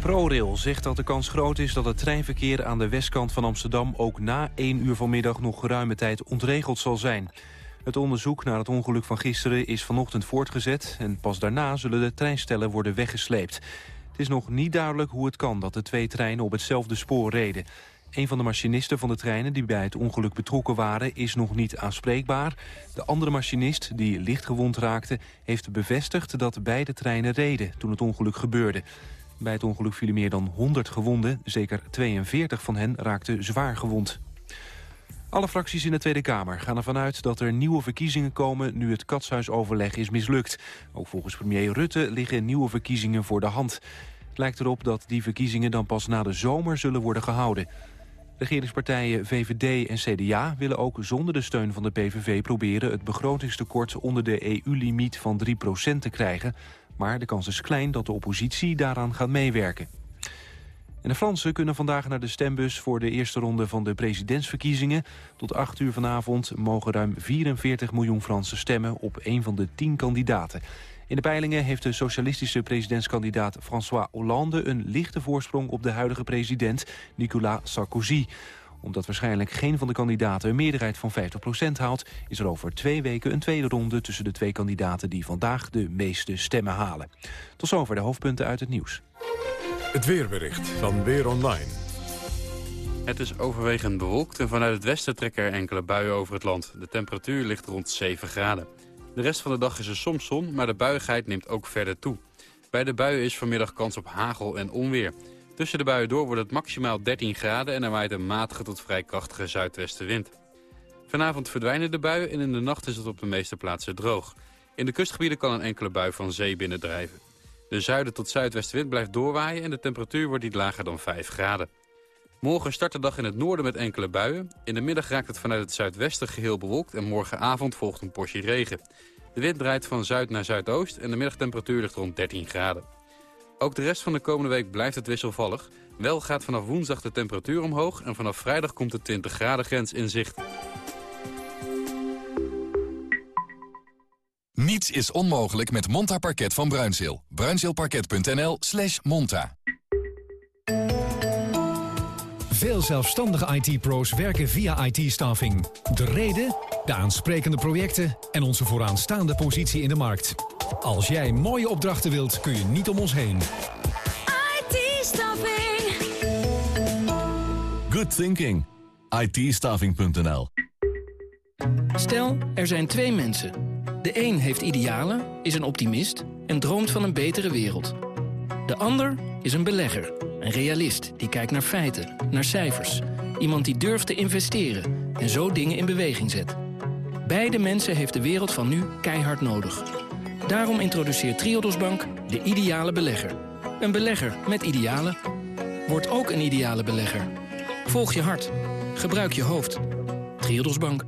ProRail zegt dat de kans groot is dat het treinverkeer aan de westkant van Amsterdam... ook na 1 uur vanmiddag nog geruime tijd ontregeld zal zijn. Het onderzoek naar het ongeluk van gisteren is vanochtend voortgezet... en pas daarna zullen de treinstellen worden weggesleept. Het is nog niet duidelijk hoe het kan dat de twee treinen op hetzelfde spoor reden. Een van de machinisten van de treinen die bij het ongeluk betrokken waren... is nog niet aanspreekbaar. De andere machinist, die licht gewond raakte... heeft bevestigd dat beide treinen reden toen het ongeluk gebeurde. Bij het ongeluk vielen meer dan 100 gewonden. Zeker 42 van hen raakten zwaar gewond. Alle fracties in de Tweede Kamer gaan ervan uit dat er nieuwe verkiezingen komen nu het katshuisoverleg is mislukt. Ook volgens premier Rutte liggen nieuwe verkiezingen voor de hand. Het lijkt erop dat die verkiezingen dan pas na de zomer zullen worden gehouden. Regeringspartijen VVD en CDA willen ook zonder de steun van de PVV proberen het begrotingstekort onder de EU-limiet van 3% te krijgen. Maar de kans is klein dat de oppositie daaraan gaat meewerken. En de Fransen kunnen vandaag naar de stembus voor de eerste ronde van de presidentsverkiezingen. Tot 8 uur vanavond mogen ruim 44 miljoen Fransen stemmen op een van de 10 kandidaten. In de peilingen heeft de socialistische presidentskandidaat François Hollande een lichte voorsprong op de huidige president Nicolas Sarkozy omdat waarschijnlijk geen van de kandidaten een meerderheid van 50% haalt... is er over twee weken een tweede ronde tussen de twee kandidaten... die vandaag de meeste stemmen halen. Tot zover de hoofdpunten uit het nieuws. Het weerbericht van Weer Online. Het is overwegend bewolkt en vanuit het westen trekken er enkele buien over het land. De temperatuur ligt rond 7 graden. De rest van de dag is er soms zon, maar de buiigheid neemt ook verder toe. Bij de buien is vanmiddag kans op hagel en onweer. Tussen de buien door wordt het maximaal 13 graden en er waait een matige tot vrij krachtige zuidwestenwind. Vanavond verdwijnen de buien en in de nacht is het op de meeste plaatsen droog. In de kustgebieden kan een enkele bui van zee binnendrijven. De zuiden tot zuidwestenwind blijft doorwaaien en de temperatuur wordt niet lager dan 5 graden. Morgen start de dag in het noorden met enkele buien. In de middag raakt het vanuit het zuidwesten geheel bewolkt en morgenavond volgt een portie regen. De wind draait van zuid naar zuidoost en de middagtemperatuur ligt rond 13 graden. Ook de rest van de komende week blijft het wisselvallig. Wel gaat vanaf woensdag de temperatuur omhoog... en vanaf vrijdag komt de 20 graden grens in zicht. Niets is onmogelijk met Monta Parket van Bruinzeel. Bruinzeelparket.nl slash monta. Veel zelfstandige IT-pro's werken via IT-staffing. De reden, de aansprekende projecten en onze vooraanstaande positie in de markt. Als jij mooie opdrachten wilt, kun je niet om ons heen. IT-staffing. Good thinking. IT-staffing.nl Stel, er zijn twee mensen. De een heeft idealen, is een optimist en droomt van een betere wereld. De ander is een belegger, een realist die kijkt naar feiten, naar cijfers. Iemand die durft te investeren en zo dingen in beweging zet. Beide mensen heeft de wereld van nu keihard nodig. Daarom introduceert Triodos Bank de ideale belegger. Een belegger met idealen. Word ook een ideale belegger. Volg je hart. Gebruik je hoofd. Triodos Bank.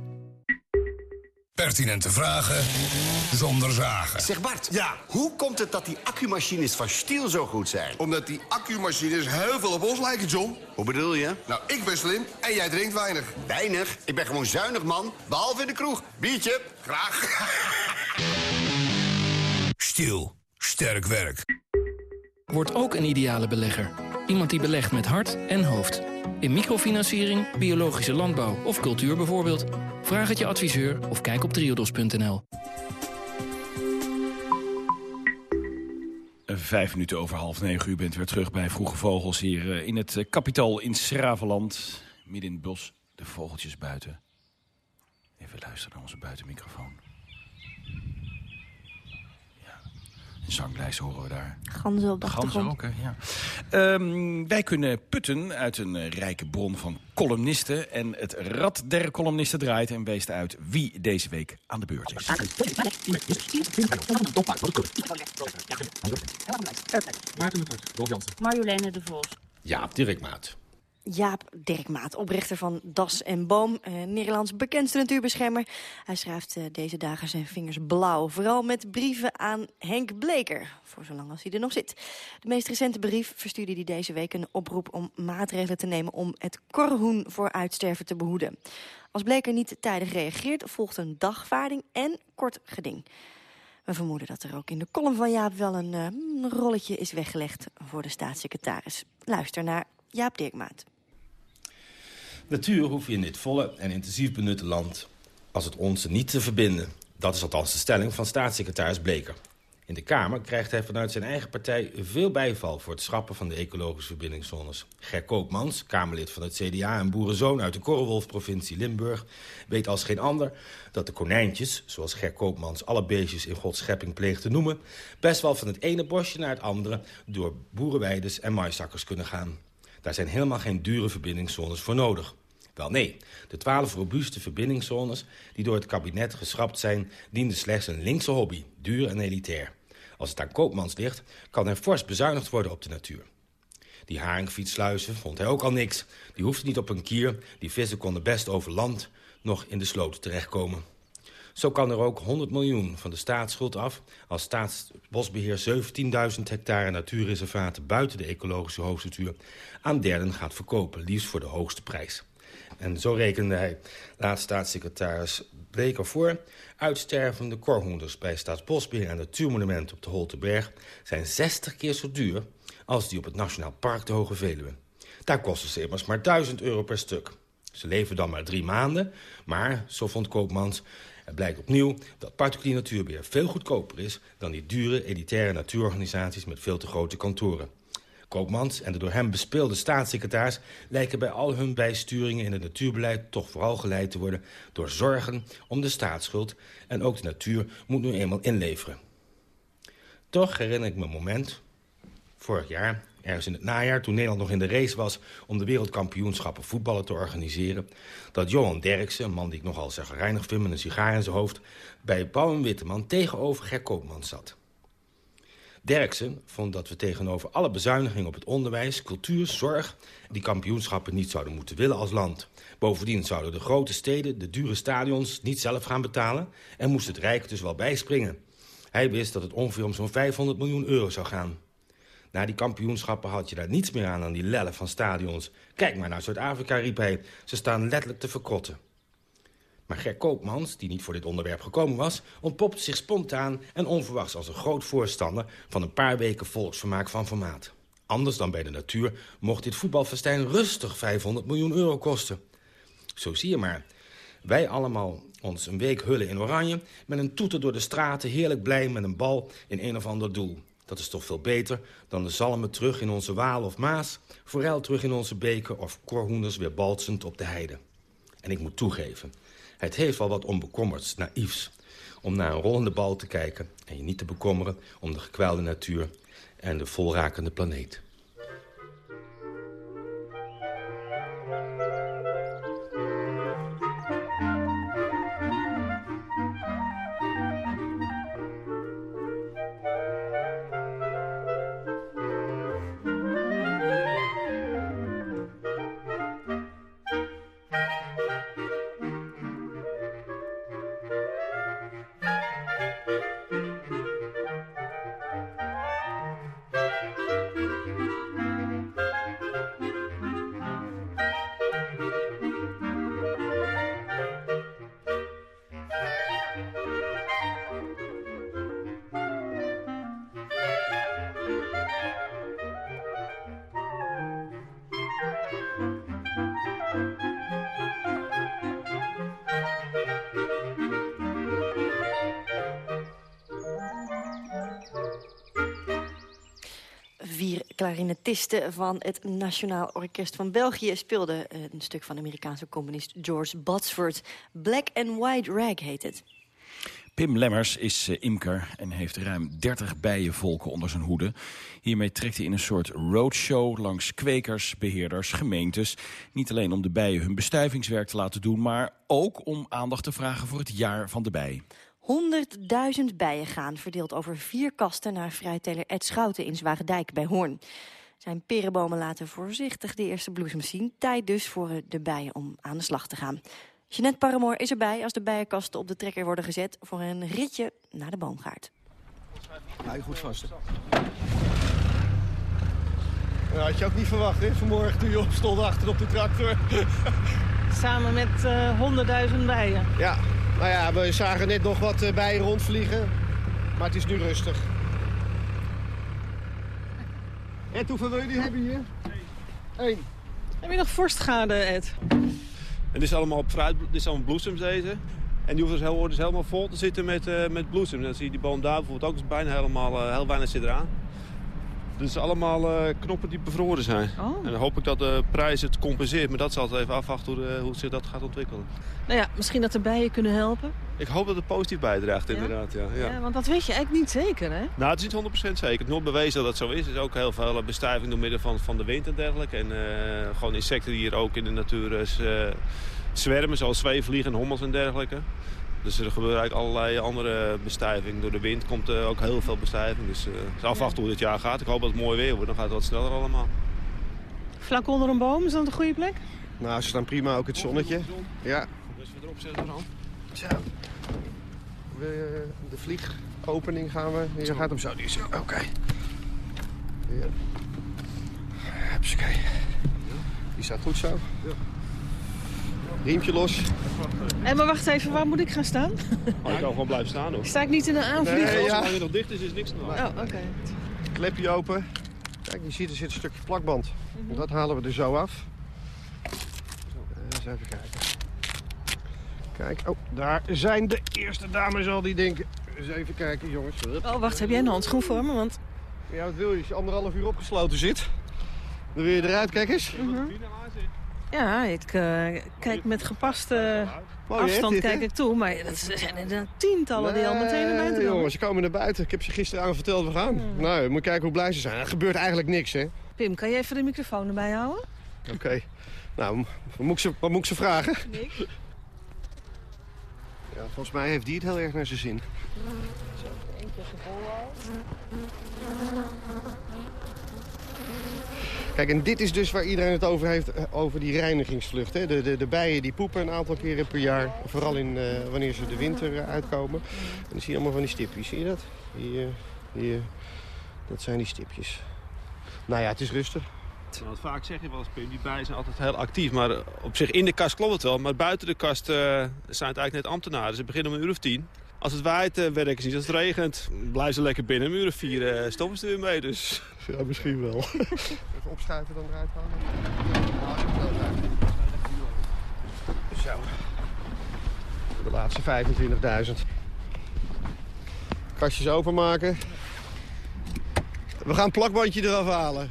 Pertinente vragen zonder zagen. Zeg Bart, ja. hoe komt het dat die accumachines van Stiel zo goed zijn? Omdat die accumachines heel veel op ons lijken, John. Hoe bedoel je? Nou, ik ben slim en jij drinkt weinig. Weinig? Ik ben gewoon zuinig, man. Behalve in de kroeg. Biertje? Graag. Stiel. Sterk werk. Wordt ook een ideale belegger. Iemand die belegt met hart en hoofd. In microfinanciering, biologische landbouw of cultuur bijvoorbeeld. Vraag het je adviseur of kijk op triodos.nl. Vijf minuten over half negen. U bent weer terug bij Vroege Vogels hier eh, in het eh, kapitaal in Schravenland. Midden in het bos, de vogeltjes buiten. Even luisteren naar onze buitenmicrofoon. Zanglijst horen we daar. Ganzen op de Ganzen achtergrond. ook, hè? Ja. Ehm, wij kunnen putten uit een eh, rijke bron van columnisten. En het rad der columnisten draait en weest uit wie deze week aan de beurt is. Marjoleine de Vos. Jaap Dirkmaat. Jaap Dirkmaat, oprichter van Das en Boom, eh, Nederlands bekendste natuurbeschermer. Hij schrijft eh, deze dagen zijn vingers blauw, vooral met brieven aan Henk Bleker, voor zolang als hij er nog zit. De meest recente brief verstuurde hij deze week een oproep om maatregelen te nemen om het korhoen voor uitsterven te behoeden. Als Bleker niet tijdig reageert, volgt een dagvaarding en kort geding. We vermoeden dat er ook in de column van Jaap wel een eh, rolletje is weggelegd voor de staatssecretaris. Luister naar Jaap Dirkmaat. Natuur hoef je in dit volle en intensief benutte land als het onze niet te verbinden. Dat is althans de stelling van staatssecretaris Bleker. In de Kamer krijgt hij vanuit zijn eigen partij veel bijval... voor het schrappen van de ecologische verbindingszones. Ger Koopmans, Kamerlid van het CDA en boerenzoon uit de Korrewolf-provincie Limburg... weet als geen ander dat de konijntjes, zoals Ger Koopmans... alle beestjes in Gods schepping pleegt te noemen... best wel van het ene bosje naar het andere... door boerenweides en maaisakkers kunnen gaan. Daar zijn helemaal geen dure verbindingszones voor nodig. Wel nee, de twaalf robuuste verbindingszones die door het kabinet geschrapt zijn... dienden slechts een linkse hobby, duur en elitair. Als het aan Koopmans ligt, kan er fors bezuinigd worden op de natuur. Die haringfietsluizen vond hij ook al niks. Die hoefden niet op een kier, die vissen konden best over land... nog in de sloten terechtkomen. Zo kan er ook 100 miljoen van de staatsschuld af... als Staatsbosbeheer 17.000 hectare natuurreservaten... buiten de ecologische hoofdstructuur aan derden gaat verkopen. Liefst voor de hoogste prijs. En zo rekende hij, laat staatssecretaris Bleker voor... uitstervende korhoenders bij Staatsbosbeheer en Natuurmonument op de Holteberg... zijn 60 keer zo duur als die op het Nationaal Park de Hoge Veluwe. Daar kosten ze immers maar 1000 euro per stuk. Ze leven dan maar drie maanden, maar, zo vond Koopmans... het blijkt opnieuw dat particulier natuurbeheer veel goedkoper is... dan die dure, elitaire natuurorganisaties met veel te grote kantoren. Koopmans en de door hem bespeelde staatssecretaris... lijken bij al hun bijsturingen in het natuurbeleid toch vooral geleid te worden... door zorgen om de staatsschuld en ook de natuur moet nu eenmaal inleveren. Toch herinner ik me een moment, vorig jaar, ergens in het najaar... toen Nederland nog in de race was om de wereldkampioenschappen voetballen te organiseren... dat Johan Derksen, een man die ik nogal zagrijnig vind met een sigaar in zijn hoofd... bij Paul Witteman tegenover Ger Koopmans zat... Derksen vond dat we tegenover alle bezuinigingen op het onderwijs, cultuur, zorg... die kampioenschappen niet zouden moeten willen als land. Bovendien zouden de grote steden de dure stadions niet zelf gaan betalen... en moest het Rijk dus wel bijspringen. Hij wist dat het ongeveer om zo'n 500 miljoen euro zou gaan. Na die kampioenschappen had je daar niets meer aan aan die lellen van stadions. Kijk maar naar Zuid-Afrika, riep hij. Ze staan letterlijk te verkrotten. Maar Ger Koopmans, die niet voor dit onderwerp gekomen was... ontpopte zich spontaan en onverwachts als een groot voorstander... van een paar weken volksvermaak van formaat. Anders dan bij de natuur mocht dit voetbalfestijn rustig 500 miljoen euro kosten. Zo zie je maar. Wij allemaal ons een week hullen in oranje... met een toeter door de straten, heerlijk blij met een bal in een of ander doel. Dat is toch veel beter dan de zalmen terug in onze Waal of Maas... forel terug in onze beken of korhoenders weer balsend op de heide. En ik moet toegeven, het heeft wel wat onbekommerds, naïefs... om naar een rollende bal te kijken en je niet te bekommeren... om de gekwelde natuur en de volrakende planeet. Vier klarinetisten van het Nationaal Orkest van België... speelden een stuk van Amerikaanse componist George Botsford. Black and White Rag heet het. Pim Lemmers is uh, imker en heeft ruim 30 bijenvolken onder zijn hoede. Hiermee trekt hij in een soort roadshow langs kwekers, beheerders, gemeentes. Niet alleen om de bijen hun bestuivingswerk te laten doen... maar ook om aandacht te vragen voor het jaar van de bij. 100.000 bijen gaan, verdeeld over vier kasten... naar vrijteler Ed Schouten in Zwagendijk bij Hoorn. Zijn perenbomen laten voorzichtig de eerste bloesems zien. Tijd dus voor de bijen om aan de slag te gaan. Jeanette Paramoor is erbij als de bijenkasten op de trekker worden gezet... voor een ritje naar de boomgaard. Hou je goed vast. Dat had je ook niet verwacht, hè? Vanmorgen toen je opstond achter op de tractor. Samen met uh, 100.000 bijen. Ja, nou ja, we zagen net nog wat uh, bijen rondvliegen. Maar het is nu rustig. Ed, hoeveel wil je die hebben hier? Eén. Heb je nog vorstschade, Ed? En dit is allemaal op fruit, dit is allemaal bloesems deze. En die hoeven dus, heel, dus helemaal vol te zitten met, uh, met bloesems. Dan zie je die boom daar bijvoorbeeld ook is bijna helemaal, uh, heel weinig zit eraan. Dus allemaal uh, knoppen die bevroren zijn. Oh. En dan hoop ik dat de prijs het compenseert. Maar dat zal het even afwachten hoe, de, hoe zich dat gaat ontwikkelen. Nou ja, misschien dat de bijen kunnen helpen. Ik hoop dat het positief bijdraagt ja? inderdaad. Ja, ja. ja, want dat weet je eigenlijk niet zeker, hè? Nou, het is niet 100% zeker. Het is nooit bewezen dat dat zo is. Er is ook heel veel bestuiving door middel van, van de wind en dergelijke. En gewoon insecten die hier ook in de natuur zwermen, zoals zweefvliegen en hommels en dergelijke. Dus er gebeuren eigenlijk allerlei andere bestuiving. Door de wind komt er ook heel veel bestuiving. Dus uh, het is afwachten hoe dit jaar gaat. Ik hoop dat het mooi weer wordt. Dan gaat het wat sneller allemaal. Vlak onder een boom, is dat een goede plek? Nou, ze staan prima. Ook het zonnetje. Ja. Dus we erop zetten dan. Zo. We, de vliegopening gaan we. Hier gaat hem zo. Die is Oké. Okay. Ja. Hupsakee. Die staat goed zo. Ja. Riempje los. En maar wacht even, waar moet ik gaan staan? Oh, ik kan gewoon blijven staan hoor. Sta ik niet in een aanvlieg? Nee, ja. Als het nog dicht is, is niks meer. Oh, oké. Okay. Klepje open. Kijk, je ziet er zit een stukje plakband. Mm -hmm. Dat halen we er zo af. Eens even kijken. Kijk, oh, daar zijn de eerste dames al die denken. Eens even kijken, jongens. Oh, wacht, heb jij een handschoen voor me? Want... Ja, wat wil je? Als je anderhalf uur opgesloten zit, dan wil je eruit, kijk eens. Mm -hmm. Ja, ik uh, kijk met gepaste Mooi, afstand dit, kijk ik toe. Maar dat zijn er tientallen nee, die al meteen naar buiten komen. jongens, ze komen naar buiten. Ik heb ze gisteravond verteld, we gaan. Hmm. Nou, moet kijken hoe blij ze zijn. Er gebeurt eigenlijk niks, hè. Pim, kan je even de microfoon erbij houden? Oké. Okay. Nou, wat moet, ik ze, wat moet ik ze vragen? Niks. Ja, volgens mij heeft die het heel erg naar zijn zin. Zo, eentje gevoel al. Kijk, en dit is dus waar iedereen het over heeft, over die reinigingsvlucht. Hè? De, de, de bijen die poepen een aantal keren per jaar. Vooral in, uh, wanneer ze de winter uh, uitkomen. En dan zie je allemaal van die stipjes. Zie je dat? Hier, hier. Dat zijn die stipjes. Nou ja, het is rustig. Nou, vaak zeg je wel eens, die bijen zijn altijd heel actief. Maar op zich in de kast klopt het wel. Maar buiten de kast zijn het eigenlijk net ambtenaren. Ze beginnen om een uur of tien. Als het waait, uh, werken ze niet. Als het regent, blijven ze lekker binnen. Of vier uh, stoppen ze er weer mee. Dus. Ja, misschien wel. Even opschuiven dan eruit halen. Zo. De laatste 25.000. Kastjes openmaken. We gaan een plakbandje eraf halen.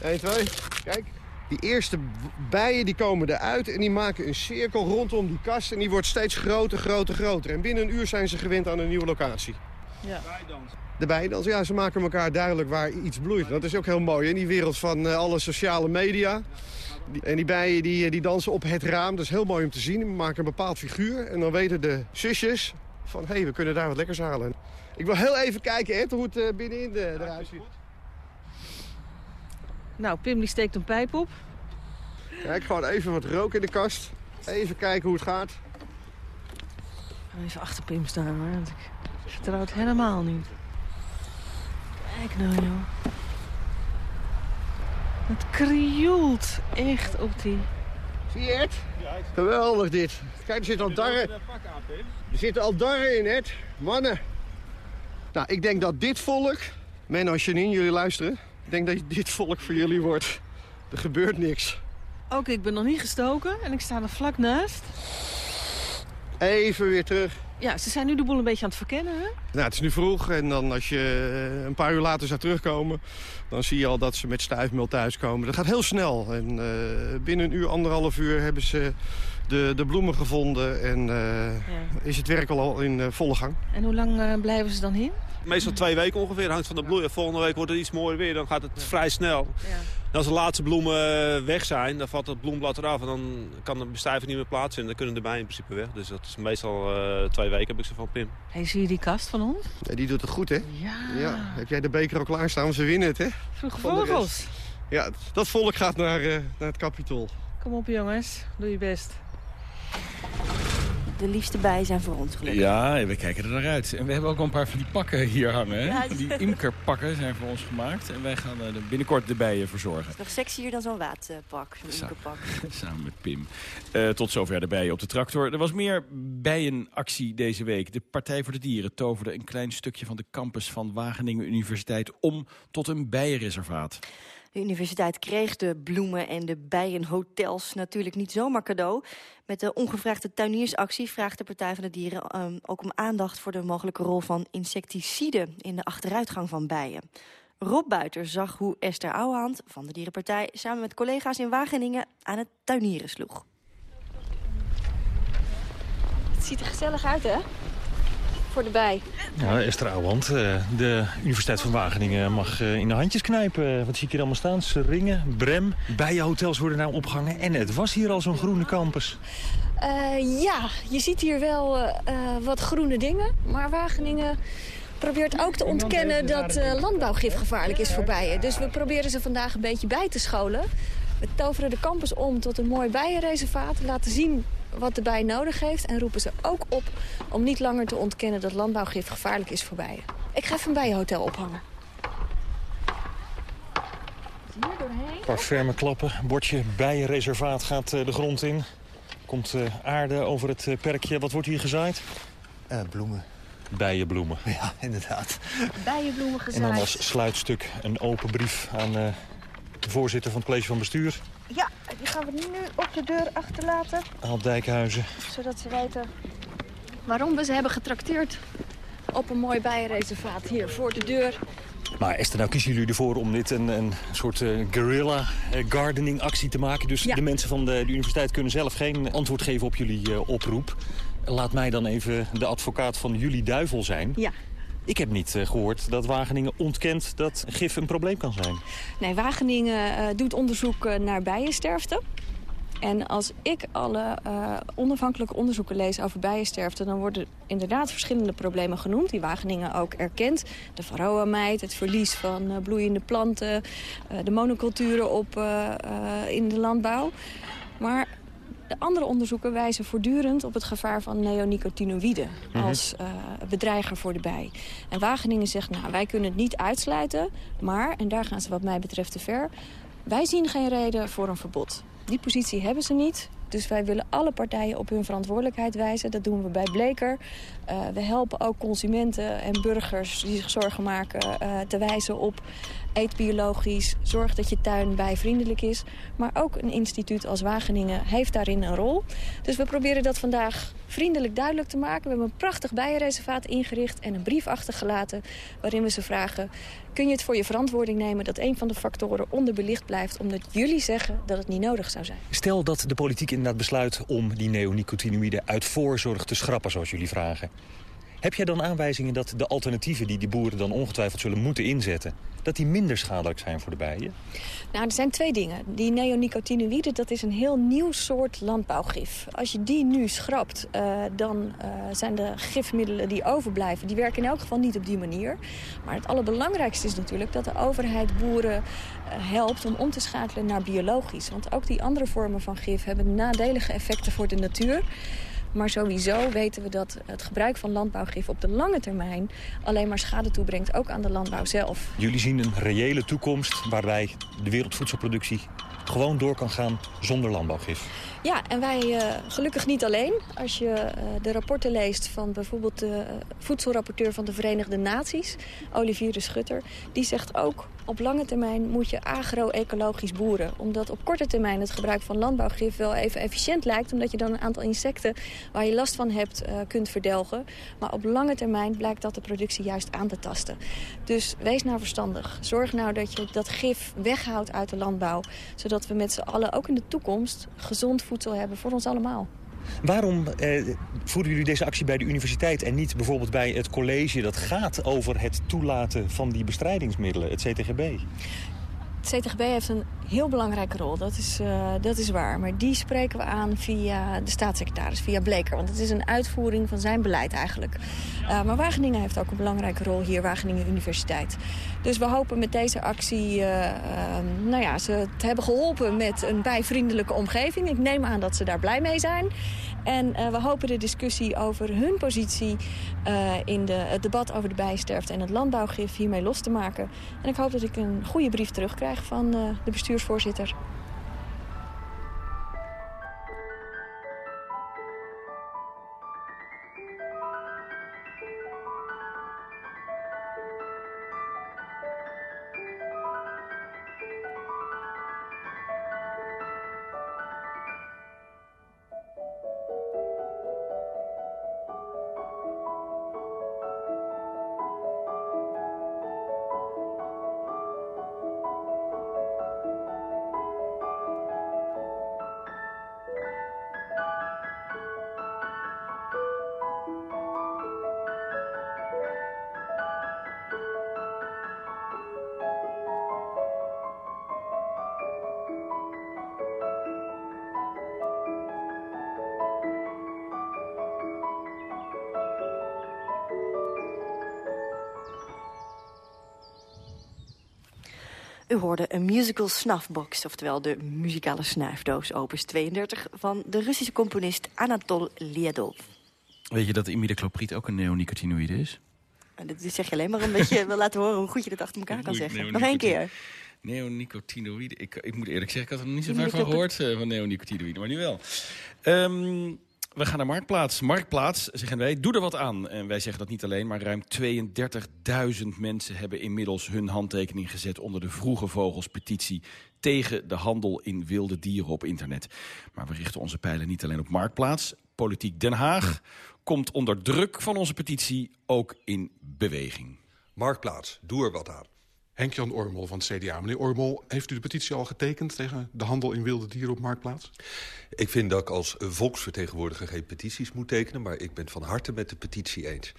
1, 2. Kijk. Die eerste bijen die komen eruit en die maken een cirkel rondom die kast. En die wordt steeds groter, groter, groter. En binnen een uur zijn ze gewend aan een nieuwe locatie. Ja. De bijdans, ja, ze maken elkaar duidelijk waar iets bloeit. Dat is ook heel mooi in die wereld van uh, alle sociale media. Die, en die bijen die, die dansen op het raam, dat is heel mooi om te zien. We maken een bepaald figuur en dan weten de zusjes van... hé, hey, we kunnen daar wat lekkers halen. Ik wil heel even kijken Ed, hoe het uh, binnenin de, eruit ziet. Nou, Pim die steekt een pijp op. Kijk, gewoon even wat rook in de kast. Even kijken hoe het gaat. Even achter Pim staan, hoor. Want ik vertrouw het helemaal niet. Kijk nou, joh. Het krioelt echt op die... Zie je het? Geweldig dit. Kijk, er zitten al darren. Er zitten al darren in, het. Mannen. Nou, ik denk dat dit volk... Menno en Janine, jullie luisteren. Ik denk dat dit volk voor jullie wordt. Er gebeurt niks. Oké, ik ben nog niet gestoken en ik sta er vlak naast. Even weer terug. Ja, ze zijn nu de boel een beetje aan het verkennen, hè? Nou, het is nu vroeg en dan als je eh, een paar uur later zou terugkomen... dan zie je al dat ze met stuifmeel thuiskomen. Dat gaat heel snel. En uh, binnen een uur, anderhalf uur hebben ze de, de bloemen gevonden... en uh, ja. is het werk al in volle gang. En hoe lang blijven ze dan hier? Meestal twee weken ongeveer, hangt van de bloei. Volgende week wordt het iets mooier weer, dan gaat het vrij snel. Ja. En als de laatste bloemen weg zijn, dan valt het bloemblad eraf... en dan kan de bestuiving niet meer plaatsvinden. Dan kunnen de bijen in principe weg. Dus dat is meestal uh, twee weken heb ik ze van Pim. Hey, zie je die kast van ons? Ja, die doet het goed, hè? Ja. ja. Heb jij de beker al klaarstaan? Ze winnen het, hè? Vroege vogels. Ja, dat volk gaat naar, uh, naar het kapitol. Kom op, jongens. Doe je best de liefste bijen zijn voor ons gelukkig. Ja, we kijken er naar uit. En we hebben ook al een paar van die pakken hier hangen. Ja, die imkerpakken zijn voor ons gemaakt. En wij gaan er binnenkort de bijen verzorgen. Het is nog sexier dan zo'n waadpak, zo'n imkerpak. Samen met Pim. Uh, tot zover de bijen op de tractor. Er was meer bijenactie deze week. De Partij voor de Dieren toverde een klein stukje van de campus van Wageningen Universiteit om tot een bijenreservaat. De universiteit kreeg de bloemen en de bijenhotels natuurlijk niet zomaar cadeau. Met de ongevraagde tuiniersactie vraagt de Partij van de Dieren um, ook om aandacht voor de mogelijke rol van insecticiden in de achteruitgang van bijen. Rob Buiter zag hoe Esther Ouwehand van de Dierenpartij samen met collega's in Wageningen aan het tuinieren sloeg. Het ziet er gezellig uit, hè? Voor de bij. Ja, Esther Ouwand, eh, de Universiteit van Wageningen mag eh, in de handjes knijpen. Wat zie ik hier allemaal staan? Seringen, Brem, bijenhotels worden nou opgehangen. En het was hier al zo'n groene campus. Uh, ja, je ziet hier wel uh, wat groene dingen. Maar Wageningen probeert ook te ontkennen dat uh, landbouwgif gevaarlijk is voor bijen. Dus we proberen ze vandaag een beetje bij te scholen. We toveren de campus om tot een mooi bijenreservaat. Laten zien wat de bij nodig heeft. En roepen ze ook op om niet langer te ontkennen dat landbouwgif gevaarlijk is voor bijen. Ik ga even een bijenhotel ophangen. Hier doorheen. Een paar ferme klappen. Bordje bijenreservaat gaat uh, de grond in. Komt uh, aarde over het uh, perkje. Wat wordt hier gezaaid? bloemen. Bijenbloemen. Ja, inderdaad. Bijenbloemen gezaaid. En dan als sluitstuk een open brief aan de voorzitter van het college van bestuur. Ja, die gaan we nu op de deur achterlaten. Haal Dijkhuizen. Zodat ze weten waarom we ze hebben getrakteerd op een mooi bijenreservaat hier voor de deur. Maar Esther, nou kiezen jullie ervoor om dit een, een soort uh, guerrilla uh, gardening actie te maken. Dus de mensen van de, de, universiteit kunnen zelf geen antwoord geven op jullie uh, oproep. Laat mij dan even de advocaat van jullie duivel zijn. Ja. Ik heb niet uh, gehoord dat Wageningen ontkent dat gif een probleem kan zijn. Nee, Wageningen uh, doet onderzoek uh, naar bijensterfte. En als ik alle onafhankelijke onderzoeken lees over bijensterfte... dan worden inderdaad verschillende problemen genoemd... die Wageningen ook erkent. De varroa-mijt, het verlies van bloeiende planten... de monoculturen op, in de landbouw. Maar de andere onderzoeken wijzen voortdurend op het gevaar van neonicotinoïden mm als uh, bedreiger voor de bij. En Wageningen zegt, nou, wij kunnen het niet uitsluiten, maar, en daar gaan ze wat mij betreft te ver, wij zien geen reden voor een verbod. Die positie hebben ze niet. Dus wij willen alle partijen op hun verantwoordelijkheid wijzen. Dat doen we bij Bleker. Uh, we helpen ook consumenten en burgers die zich zorgen maken uh, te wijzen op eet biologisch, zorg dat je tuin bijvriendelijk is. Maar ook een instituut als Wageningen heeft daarin een rol. Dus we proberen dat vandaag vriendelijk duidelijk te maken. We hebben een prachtig bijenreservaat ingericht en een brief achtergelaten... waarin we ze vragen, kun je het voor je verantwoording nemen... dat een van de factoren onderbelicht blijft... omdat jullie zeggen dat het niet nodig zou zijn. Stel dat de politiek inderdaad besluit om die neonicotinoïden uit voorzorg te schrappen... zoals jullie vragen. Heb jij dan aanwijzingen dat de alternatieven die die boeren dan ongetwijfeld zullen moeten inzetten... dat die minder schadelijk zijn voor de bijen? Nou, er zijn twee dingen. Die neonicotinoïden, dat is een heel nieuw soort landbouwgif. Als je die nu schrapt, uh, dan uh, zijn de gifmiddelen die overblijven... die werken in elk geval niet op die manier. Maar het allerbelangrijkste is natuurlijk dat de overheid boeren uh, helpt... om om te schakelen naar biologisch. Want ook die andere vormen van gif hebben nadelige effecten voor de natuur... Maar sowieso weten we dat het gebruik van landbouwgif op de lange termijn alleen maar schade toebrengt, ook aan de landbouw zelf. Jullie zien een reële toekomst waarbij de wereldvoedselproductie gewoon door kan gaan zonder landbouwgif. Ja, en wij uh, gelukkig niet alleen. Als je uh, de rapporten leest van bijvoorbeeld de uh, voedselrapporteur van de Verenigde Naties, Olivier de Schutter, die zegt ook op lange termijn moet je agro-ecologisch boeren. Omdat op korte termijn het gebruik van landbouwgif wel even efficiënt lijkt, omdat je dan een aantal insecten waar je last van hebt kunt verdelgen. Maar op lange termijn blijkt dat de productie juist aan te tasten. Dus wees nou verstandig. Zorg nou dat je dat gif weghoudt uit de landbouw. Zodat we met z'n allen ook in de toekomst gezond voedsel hebben voor ons allemaal. Waarom eh, voeren jullie deze actie bij de universiteit en niet bijvoorbeeld bij het college... dat gaat over het toelaten van die bestrijdingsmiddelen, het CTGB? Het CTGB heeft een heel belangrijke rol, dat is, uh, dat is waar. Maar die spreken we aan via de staatssecretaris, via Bleker. Want het is een uitvoering van zijn beleid eigenlijk. Uh, maar Wageningen heeft ook een belangrijke rol hier, Wageningen Universiteit. Dus we hopen met deze actie uh, nou ja, ze te hebben geholpen met een bijvriendelijke omgeving. Ik neem aan dat ze daar blij mee zijn. En uh, we hopen de discussie over hun positie uh, in de, het debat over de bijsterfte en het landbouwgif hiermee los te maken. En ik hoop dat ik een goede brief terugkrijg van de bestuursvoorzitter. U hoorde een musical snuffbox, oftewel de muzikale snuifdoos, opus 32... van de Russische componist Anatol Liadov. Weet je dat imidaclopriet ook een neonicotinoïde is? Dat zeg je alleen maar een beetje wil laten horen hoe goed je dat achter elkaar kan zeggen. Nog één keer. Neonicotinoïde. Ik, ik moet eerlijk zeggen, ik had er nog niet zo vaak van gehoord uh, van neonicotinoïde, maar nu wel. Um, we gaan naar Marktplaats. Marktplaats, zeggen wij, doe er wat aan. En wij zeggen dat niet alleen, maar ruim 32.000 mensen... hebben inmiddels hun handtekening gezet onder de Vroege Vogels petitie... tegen de handel in wilde dieren op internet. Maar we richten onze pijlen niet alleen op Marktplaats. Politiek Den Haag komt onder druk van onze petitie ook in beweging. Marktplaats, doe er wat aan. Henk-Jan Ormel van het CDA. Meneer Ormel, heeft u de petitie al getekend... tegen de handel in wilde dieren op Marktplaats? Ik vind dat ik als volksvertegenwoordiger geen petities moet tekenen... maar ik ben van harte met de petitie eens.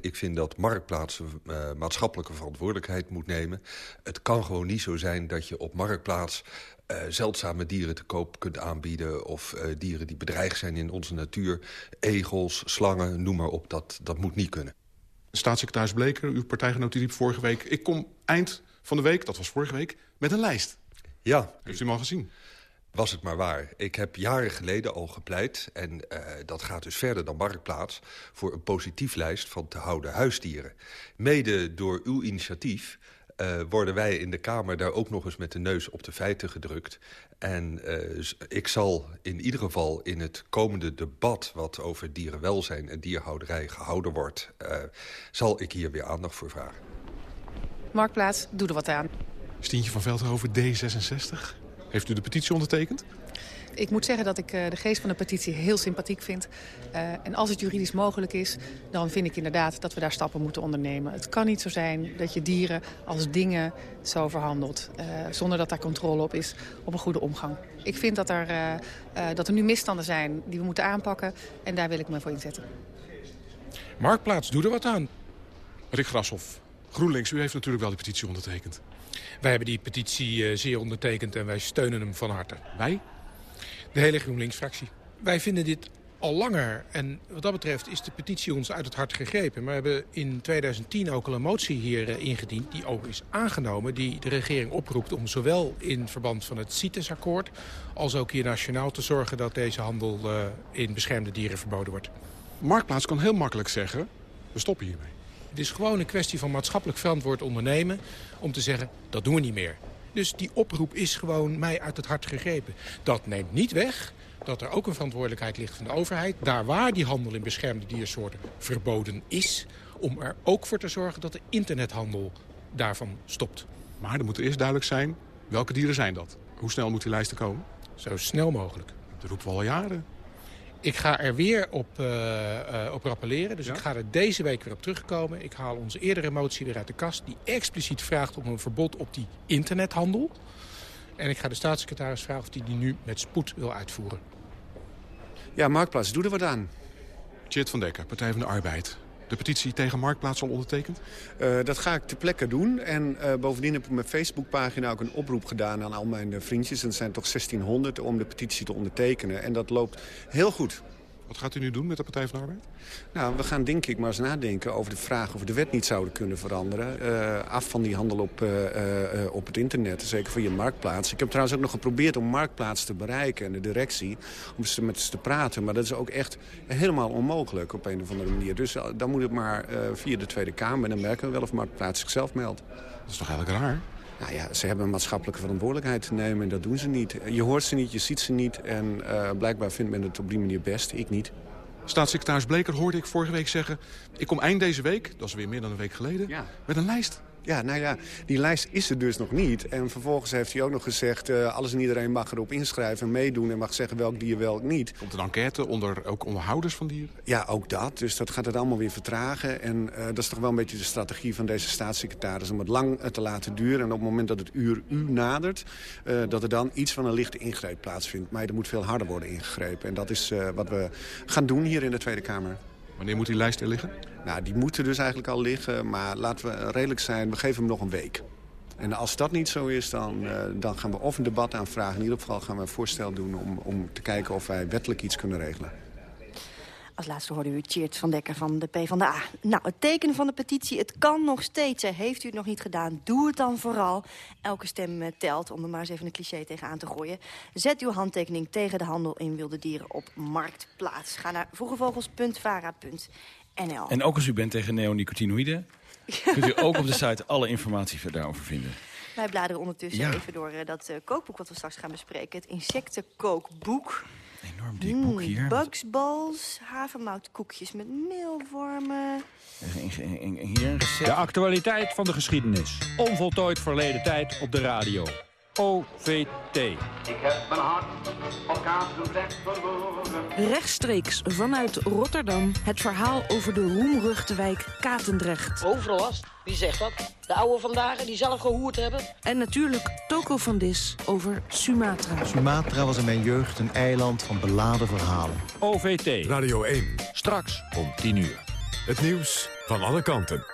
Ik vind dat Marktplaats uh, maatschappelijke verantwoordelijkheid moet nemen. Het kan gewoon niet zo zijn dat je op Marktplaats... Uh, zeldzame dieren te koop kunt aanbieden... of uh, dieren die bedreigd zijn in onze natuur. Egels, slangen, noem maar op. Dat, dat moet niet kunnen. Staatssecretaris Bleker, uw partijgenoot, die riep vorige week... ik kom eind van de week, dat was vorige week, met een lijst. Ja. Heeft u hem al gezien? Was het maar waar. Ik heb jaren geleden al gepleit... en uh, dat gaat dus verder dan Marktplaats... voor een positief lijst van te houden huisdieren. Mede door uw initiatief uh, worden wij in de Kamer daar ook nog eens met de neus op de feiten gedrukt. En uh, ik zal in ieder geval in het komende debat... wat over dierenwelzijn en dierhouderij gehouden wordt... Uh, zal ik hier weer aandacht voor vragen. Marktplaats, doe er wat aan. Stientje van Veldhoven, D66. Heeft u de petitie ondertekend? Ik moet zeggen dat ik uh, de geest van de petitie heel sympathiek vind. Uh, en als het juridisch mogelijk is, dan vind ik inderdaad dat we daar stappen moeten ondernemen. Het kan niet zo zijn dat je dieren als dingen zo verhandelt. Uh, zonder dat daar controle op is, op een goede omgang. Ik vind dat er, dat er nu misstanden zijn die we moeten aanpakken. En daar wil ik me voor inzetten. Marktplaats, doe er wat aan. Rick Grashoff, GroenLinks, u heeft natuurlijk wel die petitie ondertekend. Wij hebben die petitie zeer ondertekend en wij steunen hem van harte. Wij? De hele GroenLinks-fractie. Wij vinden dit al langer. En wat dat betreft is de petitie ons uit het hart gegrepen. Maar we hebben in 2010 ook al een motie hier uh, ingediend... die ook is aangenomen, die de regering oproept... om zowel in verband van het CITES-akkoord... als ook hier nationaal te zorgen dat deze handel uh, in beschermde dieren verboden wordt. Marktplaats kan heel makkelijk zeggen, we stoppen hiermee. Het is gewoon een kwestie van maatschappelijk verantwoord ondernemen... om te zeggen, dat doen we niet meer. Dus die oproep is gewoon mij uit het hart gegrepen. Dat neemt niet weg dat er ook een verantwoordelijkheid ligt van de overheid... daar waar die handel in beschermde diersoorten verboden is... om er ook voor te zorgen dat de internethandel daarvan stopt. Maar er moet eerst duidelijk zijn, welke dieren zijn dat? Hoe snel moet die lijst er komen? Zo snel mogelijk. Dat roepen we al jaren. Ik ga er weer op, uh, op rappelleren. Dus ik ga er deze week weer op terugkomen. Ik haal onze eerdere motie weer uit de kast... die expliciet vraagt om een verbod op die internethandel. En ik ga de staatssecretaris vragen of hij die nu met spoed wil uitvoeren. Ja, Marktplaats, doe er wat aan. Chit van Dekker, Partij van de Arbeid. De petitie tegen Marktplaats al ondertekend? Uh, dat ga ik ter plekke doen. En uh, bovendien heb ik op mijn Facebookpagina ook een oproep gedaan aan al mijn vriendjes. En het zijn toch 1600 om de petitie te ondertekenen. En dat loopt heel goed. Wat gaat u nu doen met de Partij van de Arbeid? Nou, we gaan denk ik maar eens nadenken over de vraag of we de wet niet zouden kunnen veranderen. Uh, af van die handel op, uh, uh, op het internet, zeker voor je marktplaats. Ik heb trouwens ook nog geprobeerd om marktplaats te bereiken en de directie. Om ze met ze te praten, maar dat is ook echt helemaal onmogelijk op een of andere manier. Dus dan moet het maar via de Tweede Kamer en dan merken we wel of marktplaats zichzelf meldt. Dat is toch eigenlijk raar? Nou ja, ze hebben een maatschappelijke verantwoordelijkheid te nemen en dat doen ze niet. Je hoort ze niet, je ziet ze niet en uh, blijkbaar vindt men het op die manier best. Ik niet. Staatssecretaris Bleker hoorde ik vorige week zeggen... ik kom eind deze week, dat is weer meer dan een week geleden, ja. met een lijst. Ja, nou ja, die lijst is er dus nog niet. En vervolgens heeft hij ook nog gezegd... Uh, alles en iedereen mag erop inschrijven en meedoen... en mag zeggen welk dier welk niet. Komt een enquête onder, ook onder houders van dieren? Ja, ook dat. Dus dat gaat het allemaal weer vertragen. En uh, dat is toch wel een beetje de strategie van deze staatssecretaris... om het lang te laten duren. En op het moment dat het uur u nadert... Uh, dat er dan iets van een lichte ingreep plaatsvindt. Maar er moet veel harder worden ingegrepen. En dat is wat we gaan doen hier in de Tweede Kamer. Wanneer moet die lijst er liggen? Nou, die moeten dus eigenlijk al liggen. Maar laten we redelijk zijn, we geven hem nog een week. En als dat niet zo is, dan, uh, dan gaan we of een debat aanvragen. In ieder geval gaan we een voorstel doen om, om te kijken of wij wettelijk iets kunnen regelen. Als laatste hoorde u Cheert van Dekker van de PvdA. Nou, het tekenen van de petitie, het kan nog steeds. Heeft u het nog niet gedaan, doe het dan vooral. Elke stem eh, telt, om er maar eens even een cliché tegenaan te gooien. Zet uw handtekening tegen de handel in wilde dieren op Marktplaats. Ga naar vroegevogels.vara.nl. En ook als u bent tegen neonicotinoïden... kunt u ook op de site alle informatie daarover vinden. Wij bladeren ondertussen even door uh, dat uh, kookboek wat we straks gaan bespreken. Het insectenkookboek. Enorm dik boek hier. Mm, bugsballs, havermoutkoekjes met meelwormen. Hier een recept. De actualiteit van de geschiedenis. Onvoltooid verleden tijd op de radio. OVT. Ik heb mijn hart op kaas verloren. Rechtstreeks vanuit Rotterdam het verhaal over de roemruchte wijk Katendrecht. Overlast? Wie zegt dat? De oude vandaag die zelf gehoerd hebben? En natuurlijk Toko van Dis over Sumatra. Sumatra was in mijn jeugd een eiland van beladen verhalen. OVT. Radio 1. Straks om 10 uur. Het nieuws van alle kanten.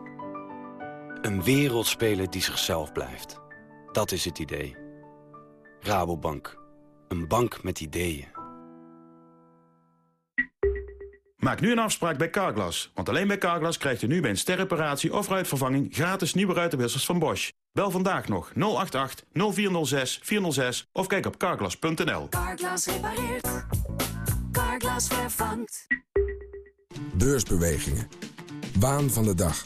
Een wereldspeler die zichzelf blijft. Dat is het idee. Rabobank. Een bank met ideeën. Maak nu een afspraak bij Carglass. Want alleen bij Carglass krijgt u nu bij een sterreparatie of ruitvervanging... gratis nieuwe ruitenwissers van Bosch. Bel vandaag nog 088 0406 406 of kijk op carglass.nl. Carglass repareert. Carglass vervangt. Beursbewegingen. Waan van de dag.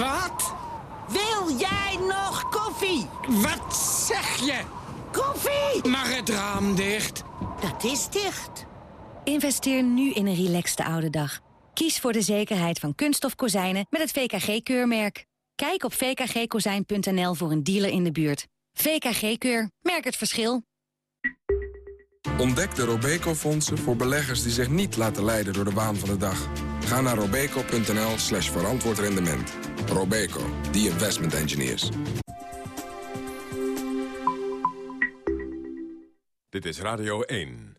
Wat? Wil jij nog koffie? Wat zeg je? Koffie! Mag het raam dicht? Dat is dicht. Investeer nu in een relaxte oude dag. Kies voor de zekerheid van kunststof kozijnen met het VKG-keurmerk. Kijk op vkgkozijn.nl voor een dealer in de buurt. VKG-keur. Merk het verschil. Ontdek de Robeco-fondsen voor beleggers die zich niet laten leiden door de waan van de dag. Ga naar robeco.nl slash verantwoord rendement. Robeco, the investment engineers. Dit is Radio 1.